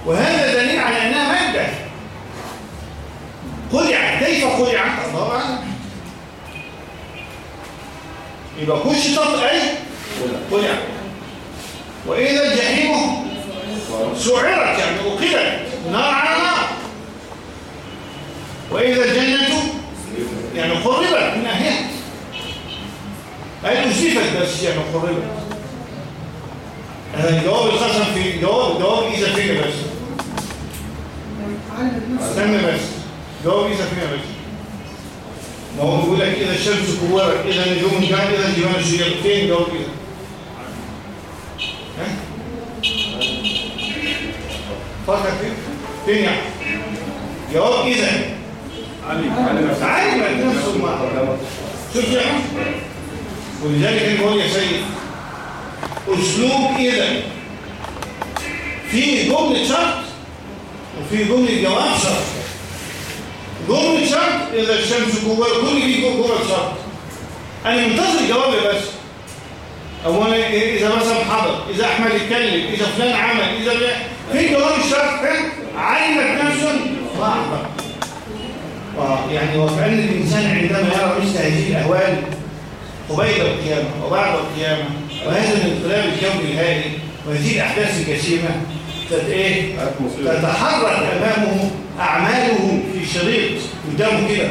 وهذا دليل على أنها ماده خلعت كيف خلعت الله اعلم يبقى كشفت أي؟ خلعت وإذا الجحيم سعرت يعني اقلت نار على نار. وإذا الجنة يعني قربت من اهلها أي ازيفت بس يعني قربت هذا جواب القسم في جواب جواب إذا فين بس استنى بس جواب اذا فين بس ما هو بيقول لك إذا الشمس كورت إذا النجوم كانت إذا الجبال سيرت فين جواب اذا ها؟ فكر فين فين يعني جواب اذا علمت نفسه. ما شوف يا ولذلك أنا بقول يا سيد أسلوب اذا في جملة شرط. وفي جمله جواب شرط. جمله شرط اذا الشمس كورت كل دي جمله شرط. أنا منتظر جوابي بس اولا إذا مثلا حضر إذا أحمد اتكلم إذا فلان عمل إذا في جواب الشرط علمت نفسه آه، يعني وكأن الإنسان عندما يرى مثل هذه الأهوال قبيل القيامة وبعد القيامة وهذا الانقلاب الكوني الهائل وهذه الأحداث الجسيمة تت-؟ تتحرك أمامه أعماله في شريط قدامه كده.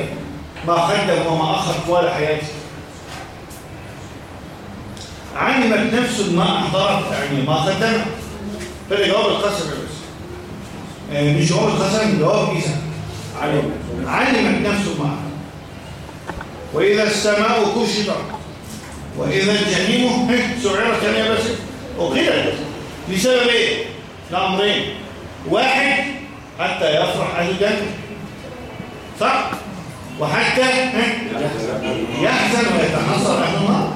ما قدم وما أخر طوال حياته علمت نفس ما أحضرت يعني ما قدمت فده جواب القسم بس آه، مش جواب القسم جواب إذا علمت علمت نفس ما أحضرت. وإذا السماء كشطت وإذا الجحيم سعرت يعني بس أقلت لسبب إيه؟ لأمرين. واحد حتى يفرح أهل الجنة. صح؟ وحتى يحزن ويتحسر أهل النار.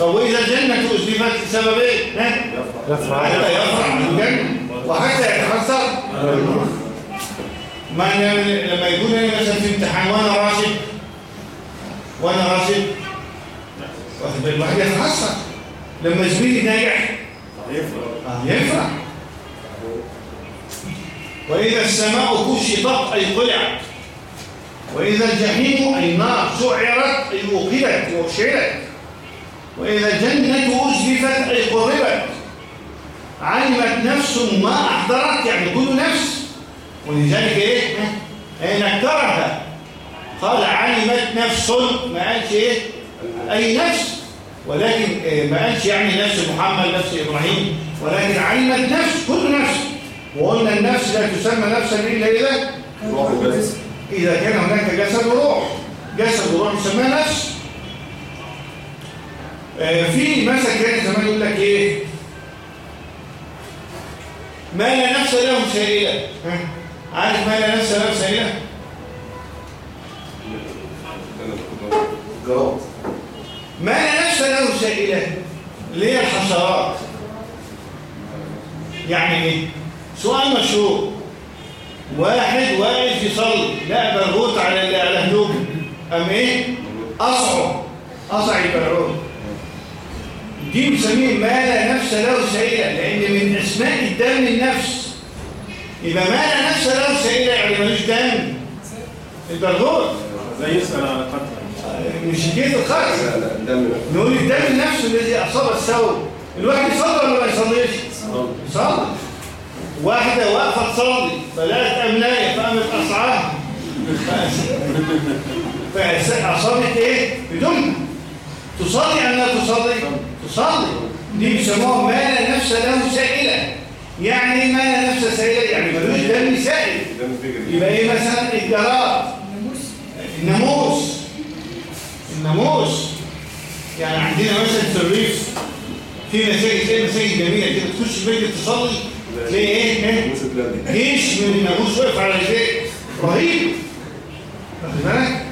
طب وإذا الجنة أزلفت لسبب إيه؟ حتى يفرح أهل الجنة. وحتى يتحسر ما أنا لما يكون أنا مثلا في امتحان وأنا راشد. وأنا راشد. الواحد يتحسر لما زميلي ناجح يفرح. وإذا السماء كشطت أي قلعت وإذا الجحيم أي نار سعرت أي أوقدت وأشعلت وإذا الجنة أزلفت أي قربت. علمت نفس ما أحضرت يعني كل نفس. ولذلك إيه؟ إيه نكرها قال علمت نفس ما قالش إيه؟ أي نفس. ولكن إيه ما قالش يعني نفس محمد نفس إبراهيم ولكن علمت نفس كل نفس. وقلنا النفس لا تسمى نفسا إلا إذا روح بس إذا كان هناك جسد وروح. جسد وروح يسمى نفس. آه، في مثل كان زمان يقول لك إيه؟ ما لا نفس له سائلة؟ عارف ما لا نفس له سائلة؟ جراد ما نفس له سائلة اللي هي الحشرات؟ يعني إيه؟ سؤال مشهور. واحد واقف يصلي. لا برغوت على على هدومه أم إيه؟ اصعب اصعب البرغوت دي مسمية ما لا نفس له سائلة لأن من أسماء الدم النفس. يبقى ما لا نفس له سائلة يعني ملوش دم. البرغوث زي يسأل على قتل مش لا الدم نقول الدم النفس الذي أصاب الثوب. الواحد يصلي ولا ما يصليش؟ يصلي واحدة واقفة تصلي فلقت أمناية فقامت أسعارها فأصابت إيه؟ بدونها تصلي أم لا تصلي؟ تصلي. دي بيسموها ما لا نفس له سائلة. يعني ما لا نفس سائلة؟ يعني ملوش دم سائل. يبقى إيه مثلا؟ الجراد الناموس. الناموس. يعني عندنا مثلا في الريف في مساجد تلاقي مساجد جميلة كده. تخش بيت تصلي تلاقي إيه؟ إيه؟ تلاقي جيش من الناموس واقف على رجليه رهيب. واخد بالك؟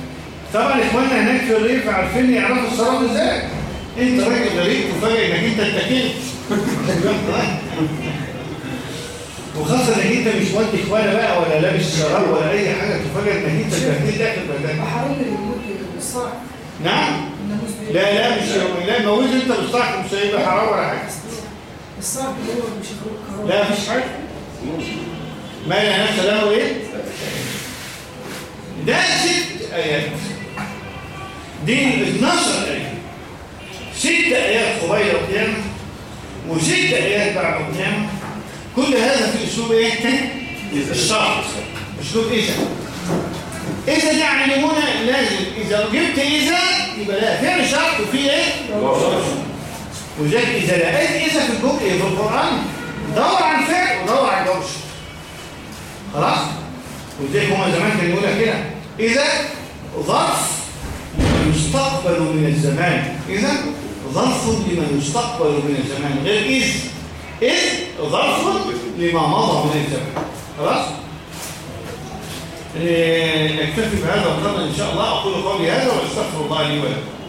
طبعا إخواننا هناك في الريف عارفين يعرفوا الصلاة إزاي. أنت راجل غريب وفاجئ إنك أنت اتكلت. وخاصة إنك أنت مش ودي اخوانا بقى ولا لابس شراب ولا أي حاجة تفاجئ إنك أنت اتكلت داخل بدل حرام الموت بالصعب نعم. لا لا مش لا. موجود انت مستحكم مش هيبقى حرام ولا حاجة. الصعب اللي هو مش هيخرج لا مفيش حاجة ما لا نفس له إيه ده ست ايات دي 12 إيه ست ايات قبيل القيامه وست ايات بعد القيامه كل هذا في أسلوب إيه؟ الشرط. أسلوب اذا اذا دي علمونا لازم إذا جبت إذا يبقى لا. فعل شرط وفيه إيه؟ وذلك إذا لقيت إذا في الجملة في القرآن؟ دور على الفعل ودور على الجوش خلاص؟ وذلك هما زمان كانوا يقولوا كده. إذا ظرف يستقبل من الزمان. إذا ظرف لما يستقبل من الزمان. غير إذ. إذ ظرف لما مضى من الزمان. خلاص؟ إيه، نكتفي بهذا وقدرنا إن شاء الله. أقول قولي هذا وأستغفر الله لي ولكم.